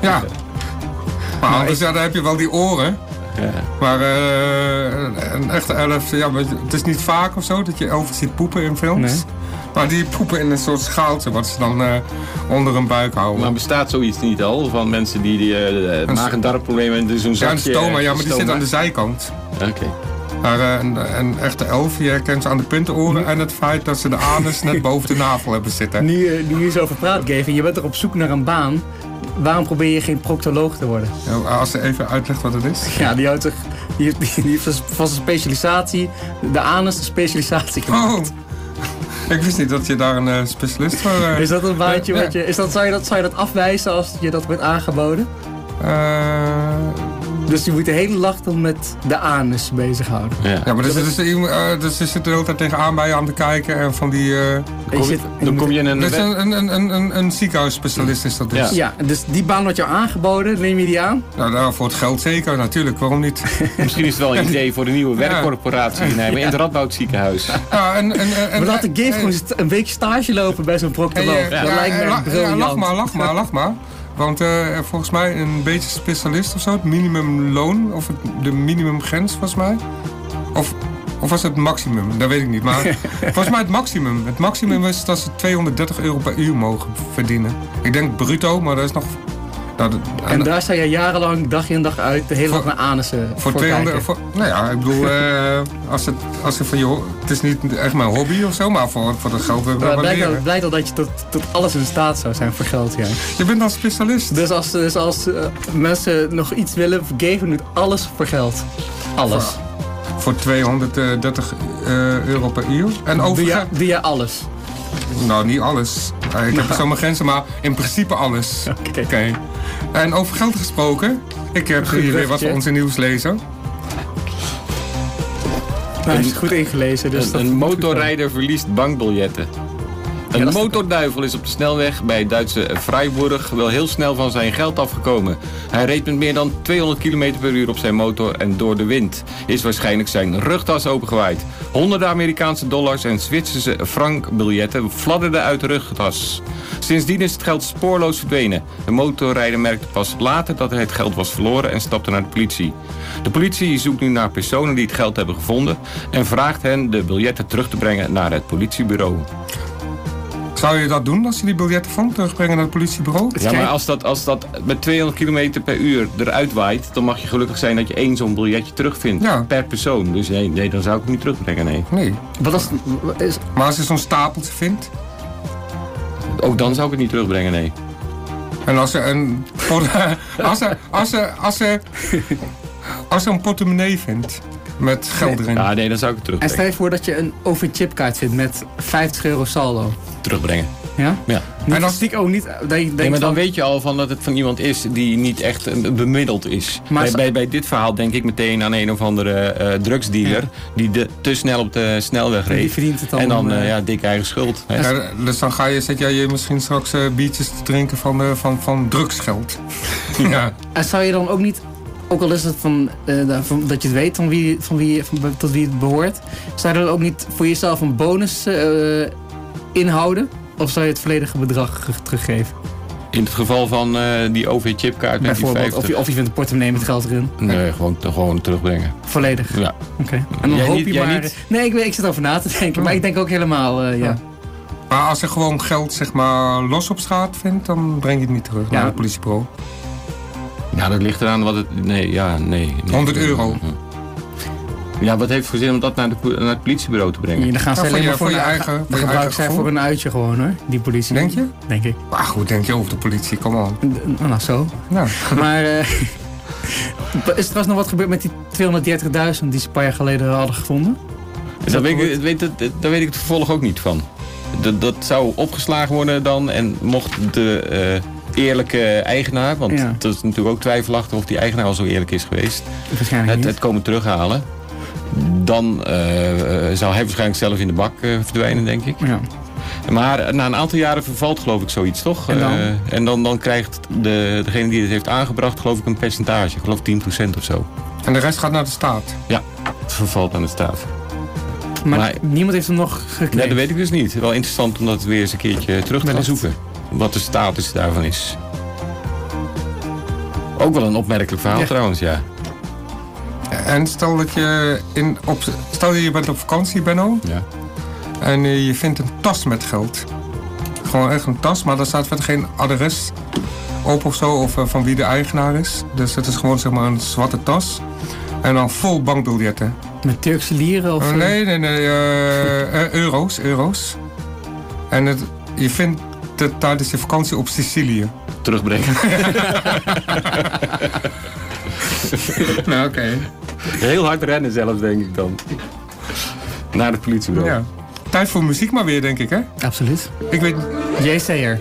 ja. Maar anders, ja, dan heb je wel die oren. Maar eh, een echte elf, ja, het is niet vaak of zo dat je elfen ziet poepen in films. Maar die poepen in een soort schaaltje wat ze dan eh, onder hun buik houden. Maar bestaat zoiets niet al? Van mensen die, die eh, maag- en darmproblemen en dus zo'n Ja, een zakje... stoma, ja, eh, maar die zit aan de zijkant. Oké. Maar eh, een, een echte elf, je herkent ze aan de puntenoren en het feit dat ze de anus net boven de navel hebben zitten. Nu, nu je zo over praat, Gavin, je bent er op zoek naar een baan. Waarom probeer je geen proctoloog te worden? Ja, als ze even uitlegt wat het is. Ja, die, houdt toch, die, heeft- die heeft van zijn specialisatie, de anus, de specialisatie gemaakt. Oh, ik wist niet dat je daar een eh, specialist voor... eh, Is dat een baantje wat je... Is dat, zou, je dat, zou je dat afwijzen als je dat wordt aangeboden? Dus je moet de hele dag dan met de anus bezighouden. Ja, maar dus, dus, eh, dus je zit de hele tijd tegenaan bij je aan te kijken en van die... eh, zit- dan kom je in een... Dus een, een, een, een, een, een ziekenhuisspecialist is dat dus. Ja. dus die baan wordt jou aangeboden, neem je die aan? Nou, nou, voor het geld zeker, natuurlijk. Waarom niet? Misschien is het wel een idee voor de nieuwe werkcorporatie in Nijmegen, in het Ja. Radboud ziekenhuis. Ja, en, en, en, de Gave gewoon een week stage lopen bij zo'n proctoloog. Ja, dat ja, lijkt me ja, briljant. ja, lach maar, lach maar, lach maar. Want eh, volgens mij een beetje specialist of zo, het minimumloon of het, de minimumgrens volgens mij. Of, of was het maximum? Dat weet ik niet. Maar volgens mij het maximum. Het maximum is dat ze 230 euro per uur mogen verdienen. Ik denk bruto, maar dat is nog... Dat- En daar sta je jarenlang, dag in dag uit, de hele dag naar anussen voor voor 200, kijken. voor, nou ja, ik bedoel, eh, als het, als het van je, het is niet echt mijn hobby of zo, maar voor, voor dat geld Maar blijkt, al, leren. blijkt al dat je tot, tot alles in staat zou zijn voor geld, ja. Je bent dan specialist. Dus als, dus als eh, mensen nog iets willen, Gavin doet alles voor geld. Alles. Voor 230 eh, euro per uur. En Doe over, je, doe je alles? Nou, niet alles. Eh, Ik heb zo mijn grenzen, maar in principe alles. Oké. En over geld gesproken. Ik heb hier weer wat voor onze nieuwslezer. Nou, hij is goed ingelezen, dus een, motorrijder verliest bankbiljetten. Een motorduivel is op de snelweg bij het Duitse Freiburg wel heel snel van zijn geld afgekomen. Hij reed met meer dan 200 km per uur op zijn motor en door de wind is waarschijnlijk zijn rugtas opengewaaid. Honderden Amerikaanse dollars en Zwitserse frankbiljetten fladderden uit de rugtas. Sindsdien is het geld spoorloos verdwenen. De motorrijder merkte pas later dat hij het geld was verloren en stapte naar de politie. De politie zoekt nu naar personen die het geld hebben gevonden en vraagt hen de biljetten terug te brengen naar het politiebureau. Zou je dat doen als je die biljetten vond? Terugbrengen naar het politiebureau? Ja, maar als dat, als dat met 200 km per uur eruit waait, dan mag je gelukkig zijn dat je één zo'n biljetje terugvindt per persoon. Dus nee, nee, dan zou ik het niet terugbrengen, nee. Nee. Wat als, is... Maar als je zo'n stapeltje vindt? Ook dan zou ik het niet terugbrengen, nee. En als je een... als je, als je, als je, als je een portemonnee vindt met geld erin. Ja, nee, dan zou ik het En terugbrengen. stel je voor dat je een OV-chipkaart vindt met 50 euro saldo. Terugbrengen. Ja? Ja. Niet en als ik ook niet... Dat je denkt Nee, maar dan weet je al van dat het van iemand is die niet echt eh, bemiddeld is. Maar bij, bij, bij dit verhaal denk ik meteen aan een of andere eh, drugsdealer die de, te snel op de snelweg Die reed. verdient het dan, en dan, eh, eh, ja, dik eigen schuld. hè. Ja, dus dan ga je, zet jij je misschien straks eh, biertjes te drinken van, eh, van, van drugsgeld. ja. En zou je dan ook niet, ook al is het van, eh, van- dat je het weet van wie, van wie, van, tot wie het behoort, zou je dan ook niet voor jezelf een bonus eh, inhouden? Of zou je het volledige bedrag terug- teruggeven? In het geval van eh, die OV-chipkaart met die Bijvoorbeeld, 50. of je, of je vindt een portemonnee met geld erin. Nee, gewoon, gewoon terugbrengen. Volledig? Ja. Oké. En dan Jij hoop niet- je jij maar... niet? Nee, ik, weet- ik zit over na te denken, maar ik denk ook helemaal, eh, ja. Maar als je gewoon geld zeg maar, los op straat vindt, dan breng je het niet terug naar het politiebureau. Ja, dat ligt eraan wat het... Nee, ja, nee. nee. 100 euro. Ja, wat heeft voor zin om dat naar, de, naar het politiebureau te brengen? Ja, dan gaan ze Ja, alleen je- maar voor, voor je eigen- dan gebruiken zij gevoel. voor een uitje gewoon hoor, die politie. Denk je? Denk ik. Maar goed, denk je over de politie, kom on. Nou, nou zo. Ja. Maar eh, is er trouwens nog wat gebeurd met die 230.000 die ze een paar jaar geleden hadden gevonden? Dat weet, ik, weet, het- daar weet ik het vervolg ook niet van. Dat, dat zou opgeslagen worden dan en mocht de eh, eerlijke eigenaar, want Ja. dat is natuurlijk ook twijfelachtig of die eigenaar al zo eerlijk is geweest, Waarschijnlijk het, het komen terughalen, dan eh, eh, zou hij waarschijnlijk zelf in de bak eh, verdwijnen, denk ik. Ja. Maar na een aantal jaren vervalt geloof ik zoiets, toch? En dan? En dan, dan krijgt de, degene die het heeft aangebracht geloof ik een percentage. Ik geloof 10% of zo. En de rest gaat naar de staat. Ja, het vervalt aan de staat. Maar, Maar- niemand heeft hem nog gekregen. Nee, dat weet ik dus niet. Wel interessant om dat weer eens een keertje terug te gaan zoeken. Wat de status daarvan is. Ook wel een opmerkelijk verhaal Ja. trouwens, ja. En stel dat je in, op, stel dat je bent op vakantie, Benno. Ja. En eh, je vindt een tas met geld. Gewoon echt een tas, maar daar staat verder geen adres op of zo, of eh, van wie de eigenaar is. Dus het is gewoon zeg maar een zwarte tas. En dan vol bankbiljetten. Met Turkse lieren of... Oh, nee, nee, nee, eh, euro's, euro's. En het, je vindt tijdens je vakantie op Sicilië. Terugbrengen. nou, oké. Heel hard rennen zelfs, denk ik dan. Naar het politiebureau. Ja. Tijd voor muziek maar weer, denk ik, hè? Absoluut. Ik weet... JC'er.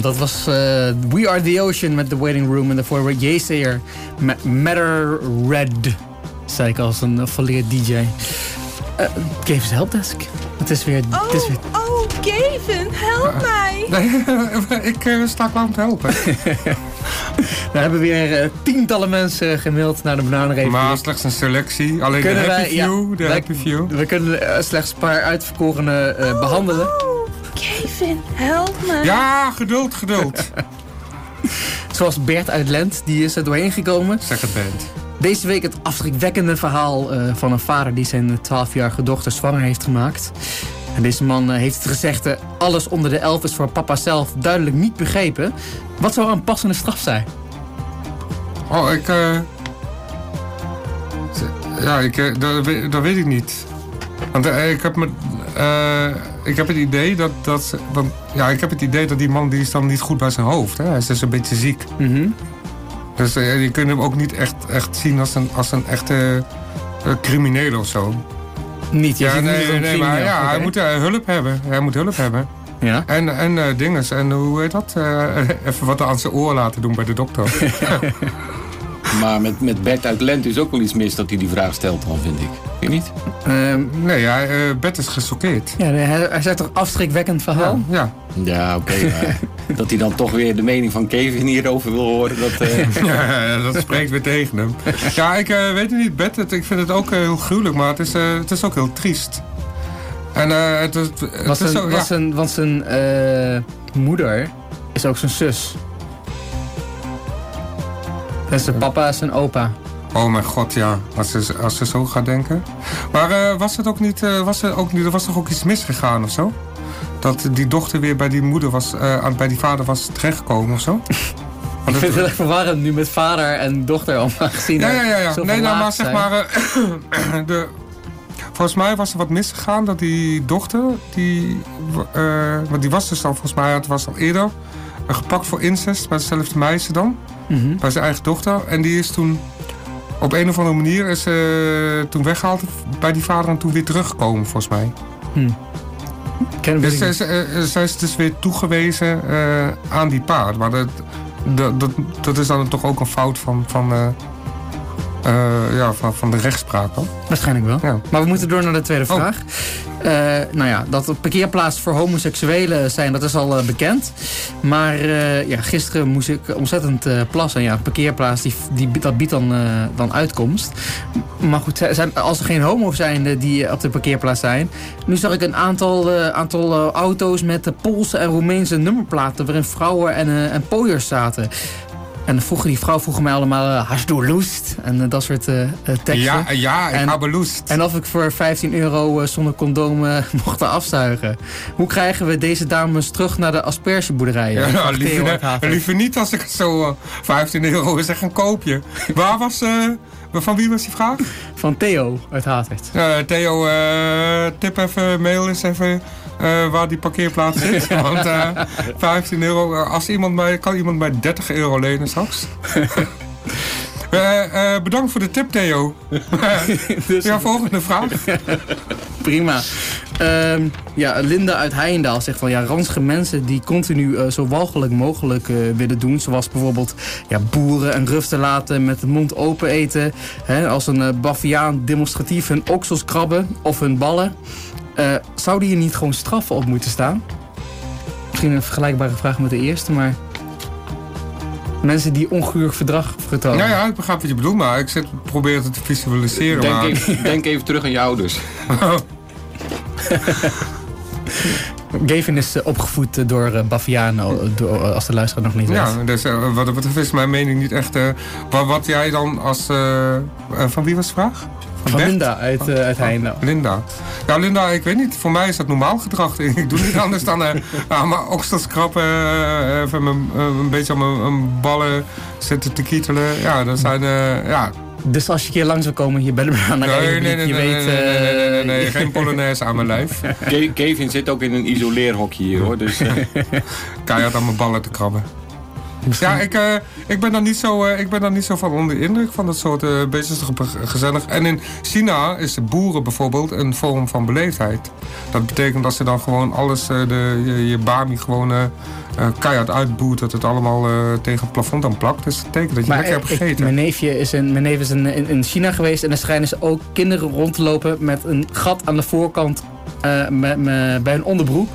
Dat was eh, We Are The Ocean met The Waiting Room. En daarvoor Yesayer met Matter Red. Zei ik als een uh, volleerd DJ. Uh, Kevin's Helpdesk. Het is weer... het is weer... Oh, help mij. Nee, ik eh, sta klaar om te helpen. We hebben weer eh, tientallen mensen gemaild naar de Bananenrepubliek. Maar slechts een selectie. Alleen de happy wij- ja, view. de wij- happy view. We kunnen eh, slechts een paar uitverkorenen eh, behandelen. Oh, Help mij. Ja, geduld, geduld. Zoals Bert uit Lent, die is er doorheen gekomen. Zeg het bent. Deze week het afschrikwekkende verhaal eh, van een vader die zijn 12-jarige dochter zwanger heeft gemaakt. En deze man eh, heeft het gezegd, eh, alles onder de elf is voor papa zelf duidelijk niet begrepen. Wat zou een passende straf zijn? Oh, ik... eh, Ja, ik, dat, we- dat weet ik niet. Want ik heb me... eh, ik heb het idee dat... dat ze- want, ja, ik heb het idee dat die man die is dan niet goed bij zijn hoofd. Hè? Hij is dus een beetje ziek. Mhm. Dus eh, je kunt hem ook niet echt, echt zien als een, als een echte eh, crimineel of zo. Niet, ja, nee, niet nee, maar ja, hij moet hulp hebben. Hij moet hulp hebben. Ja. En, en dinges. En hoe heet dat? Even wat aan zijn oor laten doen bij de dokter. Maar met, met Bert uit Lent is ook wel iets mis dat hij die vraag stelt dan, vind ik. Vind je niet? nee, ja, eh, Bert is gechoqueerd. Ja, hij, hij zei toch afschrikwekkend verhaal? Ja. Ja, oké. maar dat hij dan toch weer de mening van Kevin hierover wil horen, dat... eh, ja, dat spreekt weer tegen hem. Ja, ik eh, weet het niet, Bert. Het, ik vind het ook heel gruwelijk, maar het is, eh, het is ook heel triest. En eh, het, het, het Was is was ja. zijn, want zijn eh, moeder is ook zijn zus. En zijn papa is zijn opa. Oh mijn god, ja. Als ze, als ze zo gaat denken. Maar eh, was het ook niet, eh, was er ook niet... Er was toch ook iets misgegaan of zo? Dat die dochter weer bij die moeder was... eh, bij die vader was terechtgekomen of zo? Ik vind het heel erg verwarrend nu met vader en dochter allemaal gezien. Ja, ja, ja. Nee, nou, maar zeg maar... de, volgens mij was er wat misgegaan dat die dochter... Die, want die was dus al, volgens mij, het was al eerder... eh, gepakt voor incest bij dezelfde meisje dan. Mhm. Bij zijn eigen dochter. En die is toen... Op een of andere manier is ze toen weggehaald bij die vader en toen weer teruggekomen, volgens mij. Hm. Ken Dus zij, zij- zij is dus weer toegewezen eh, aan die paard. Maar dat, dat, dat, dat is dan toch ook een fout van, van, eh, eh, ja, van, van de rechtspraak dan? Waarschijnlijk wel. Ja. Maar we moeten door naar de tweede Oh. Eh, nou ja, dat er parkeerplaatsen voor homoseksuelen zijn, dat is al eh, bekend. Maar eh, ja, gisteren moest ik ontzettend plassen. En ja, een parkeerplaats, die, die, dat biedt dan, dan uitkomst. Maar goed, zij- zijn, als er geen homo's zijn die op de parkeerplaats zijn... Nu zag ik een aantal, aantal auto's met de Poolse en Roemeense nummerplaten... waarin vrouwen en, en pooiers zaten. En vroeger, die vrouw vroeg mij allemaal, uh, du lust? En eh, dat soort eh, eh, teksten. Ja, ja, ik En- heb lust. En of ik voor 15 euro eh, zonder condoom eh, mocht afzuigen. Hoe krijgen we deze dames terug naar de aspergeboerderijen? Ja, nou, liever, liever niet als ik zo eh, 15 euro is echt een koopje. Waar was, eh, van wie was die vraag? Van Theo uit Hatert. Eh, Theo, eh, tip even, mail eens even eh, waar die parkeerplaats zit. Want eh 15 euro, eh, als iemand mij, kan iemand mij 30 euro lenen straks? Eh, eh, bedankt voor de tip, Theo. ja, volgende vraag. Prima. Ehm, ja, Linda uit Heijendaal zegt van ja, ranzige mensen die continu eh, zo walgelijk mogelijk eh, willen doen. Zoals bijvoorbeeld ja, boeren en ruften laten met de mond open eten. Hè, als een eh, baviaan demonstratief hun oksels krabben of hun ballen. Eh zouden hier niet gewoon straffen op moeten staan? Misschien een vergelijkbare vraag met de eerste, maar... Mensen die onguur gedrag vertonen. Ja, ja, ik begrijp wat je bedoelt, maar ik zit, probeer het te visualiseren. denk, maar... even, denk even terug aan je ouders. Gavin is eh, opgevoed eh, door uh, Baviano, door, als de luisteraar nog niet weet. Ja, dus wat dat betreft is mijn mening niet echt... eh, wat, wat jij dan als... van wie was de vraag? Van Bert? Linda uit, uit Heijendaal. Linda. Ja, Linda, ik weet niet. Voor mij is dat normaal gedrag. Ik doe niet anders dan eh aan mijn oksels krappen. eh, even mijn, een beetje aan mijn, mijn ballen zitten te kietelen. Ja, dat zijn... eh, ja. Dus als je een keer lang zou komen hier bij de Nee, nee, nee, je nee, weet... nee, nee, nee, nee, geen polonaise aan mijn lijf. Ke- Kevin zit ook in een isoleerhokje hier hoor. Dus, Keihard aan mijn ballen te krabben. Ja, ik, eh, ik, ben dan niet zo, eh, ik ben dan niet zo van onder de indruk van dat soort uh, beestjes. Gezellig. En in China is de boeren bijvoorbeeld een vorm van beleefdheid. Dat betekent dat ze dan gewoon alles, de, je, je bami gewoon keihard uitboet. Dat het allemaal tegen het plafond dan plakt. Dus dat betekent dat je lekker hebt ik- gegeten. mijn, neefje is in, mijn neef is in, in, in China geweest en er schijnen ze ook kinderen rond te lopen met een gat aan de voorkant met, met- bij hun onderbroek.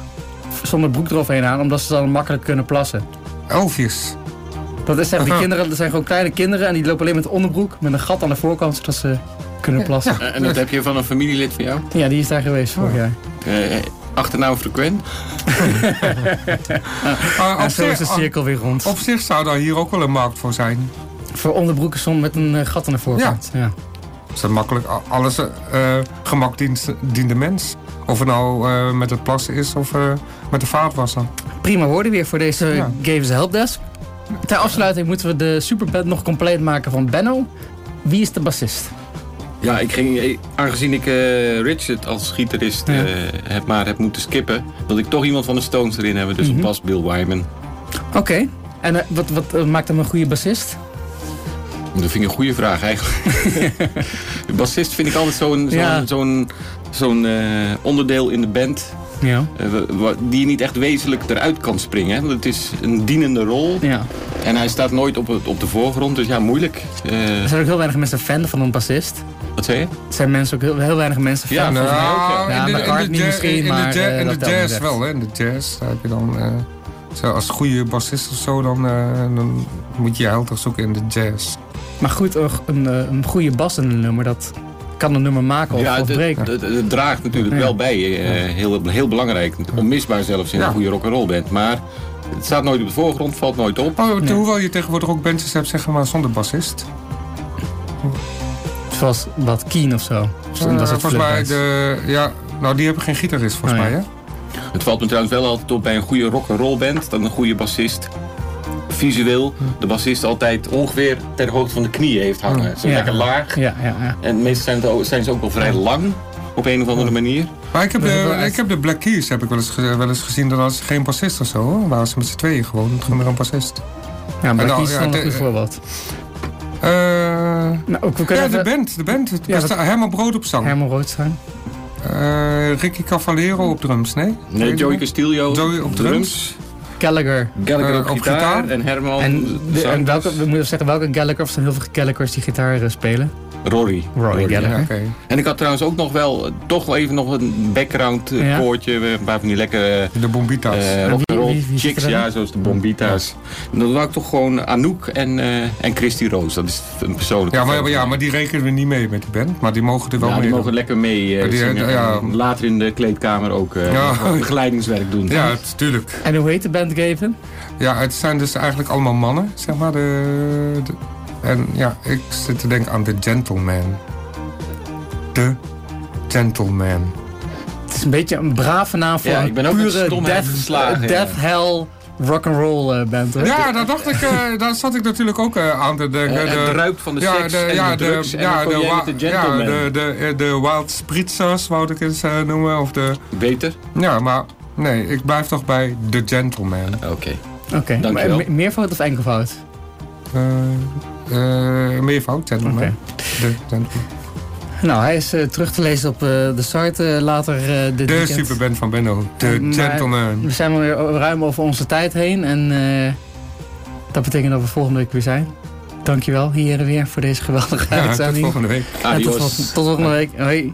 Zonder broek eroverheen aan, omdat ze dan makkelijk kunnen plassen. Elfjes. Dat is die kinderen, dat zijn gewoon kleine kinderen en die lopen alleen met onderbroek met een gat aan de voorkant zodat ze kunnen plassen. En dat heb je van een familielid van jou? Ja, die is daar geweest vorig jaar. Eh, achternaam frequent? Maar En zo is de cirkel weer rond. Op zich zou daar hier ook wel een markt voor zijn. Voor onderbroeken soms met een eh, gat aan de voorkant. Ja. Dat makkelijk? Alles eh gemak dient, dient de mens. Of het nou eh, met het plassen is of eh, met de vaatwasser. Prima woorden weer voor deze Ja. Games Helpdesk. Ter afsluiting moeten we de superband nog compleet maken van Benno. Wie is de bassist? Ja, ik ging, aangezien ik eh, Richard als gitarist eh, heb maar heb moeten skippen, wilde ik toch iemand van de Stones erin hebben. Dus Mhm. een bas Bill Wyman. Oké. En wat, wat maakt hem een goede bassist? Dat vind ik een goede vraag eigenlijk. de bassist vind ik altijd zo'n zo'n Ja. zo'n zo'n, eh, onderdeel in de band. Ja. eh, die je niet echt wezenlijk eruit kan springen. Hè? Want het is een dienende rol. Ja. En hij staat nooit op, het, op de voorgrond. Dus ja, moeilijk. Eh, Er zijn ook heel weinig mensen fan van een bassist. wat zei je? Er zijn mensen ook heel, heel weinig mensen fan Ja, van. nou, de, Ja, de McCartney jazz- misschien, in de maar eh, in de jazz wel, hè. In de jazz heb je dan... zo als goede bassist of zo, dan, dan moet je je toch zoeken in de jazz. Maar goed, een, een, eh, een goede bas in een nummer, dat kan een nummer maken of, ja, of het, breken. het, het- het draagt natuurlijk Ja. wel bij. eh, heel, heel belangrijk. Onmisbaar zelfs in Ja. een goede rock'n'roll band. Maar het staat nooit op de voorgrond, valt nooit op. Oh, Hoewel je tegenwoordig ook bandjes hebt, zeg maar, zonder bassist. Zoals wat Keen of zo. Eh, was het volgens mij, de, ja, nou die hebben geen gitarist volgens Oh, ja. mij, hè? Het valt me trouwens wel altijd op bij een goede rock'n'roll band. Dan een goede bassist. Visueel, de bassist altijd ongeveer ter hoogte van de knieën heeft hangen. Zo Ja. lekker laag. Ja, ja, ja. En meestal zijn, het ook- zijn ze ook wel vrij lang. Op een of andere manier. Maar ik heb, de, ik heb de Black Keys heb ik wel eens, ge- wel eens gezien. Dat was geen bassist of zo. hoor. Waren ze met z'n tweeën gewoon. Gewoon een bassist. Ja, maar dat dan- is ja, dan een goed voorbeeld. Eh, Nou, ook, we kunnen ja, de band. De band. Het Ja, dat- Herman Brood op zang. Herman Roodstaan. Eh, Ricky Cavallero op drums, nee? Nee, Joey Castillo Joey op drums. Gallagher. Gallagher Eh, op, op gitaar, gitaar. en Herman En, de, en welke, we moeten zeggen welke Gallagher, of er zijn heel veel Gallaghers die gitaar eh, spelen. Rory. Rory Gallagher. Ja, oké. En ik had trouwens ook nog wel, eh, toch wel even nog een background eh, Ja. koortje. eh, Een paar van die lekkere De Bombita's. rock'n'roll zit chicks, dan? ja, zoals de Bombita's. Dat wou ik toch gewoon Anouk en, eh en Christy Roos. Dat is een persoonlijke ja, maar, ja, maar die rekenen we niet mee met die band. Maar die mogen er wel Ja, mee die mogen lekker mee eh, Ja, die- zingen. ja. En later in de kleedkamer ook eh, Ja. begeleidingswerk doen. Ja, tuurlijk. En hoe heet de band, Gavin? Ja, het zijn dus eigenlijk allemaal mannen, zeg maar. De, de- en ja, ik zit te denken aan The Gentleman. The Gentleman. Het is een beetje een brave naam voor Ja, een ik ben ook pure death, geslagen, ja. death hell rock'n'roll eh, band. Hoor. Ja, daar dacht ik, eh, daar zat ik natuurlijk ook eh, aan te denken. Het De- druipt van de seks en de drugs en jij wa- met de ja, gentleman. de, de, eh, de Wild Spritzers, wou ik eens noemen. Of de, Beter? ja, maar nee, ik blijf toch bij The Gentleman. Oké. Oké, Dankjewel. maar me- meervoud of enkelvoud? Oké. The Gentleman. Nou, hij is eh, terug te lezen op eh, de site eh, later eh dit De weekend. superband van Benno. Maar Gentleman. We zijn weer ruim over onze tijd heen en eh, dat betekent dat we volgende week weer zijn. Dankjewel hier en weer voor deze geweldige Ja, tot uitzending. volgende week. En tot, tot volgende week. Hoi.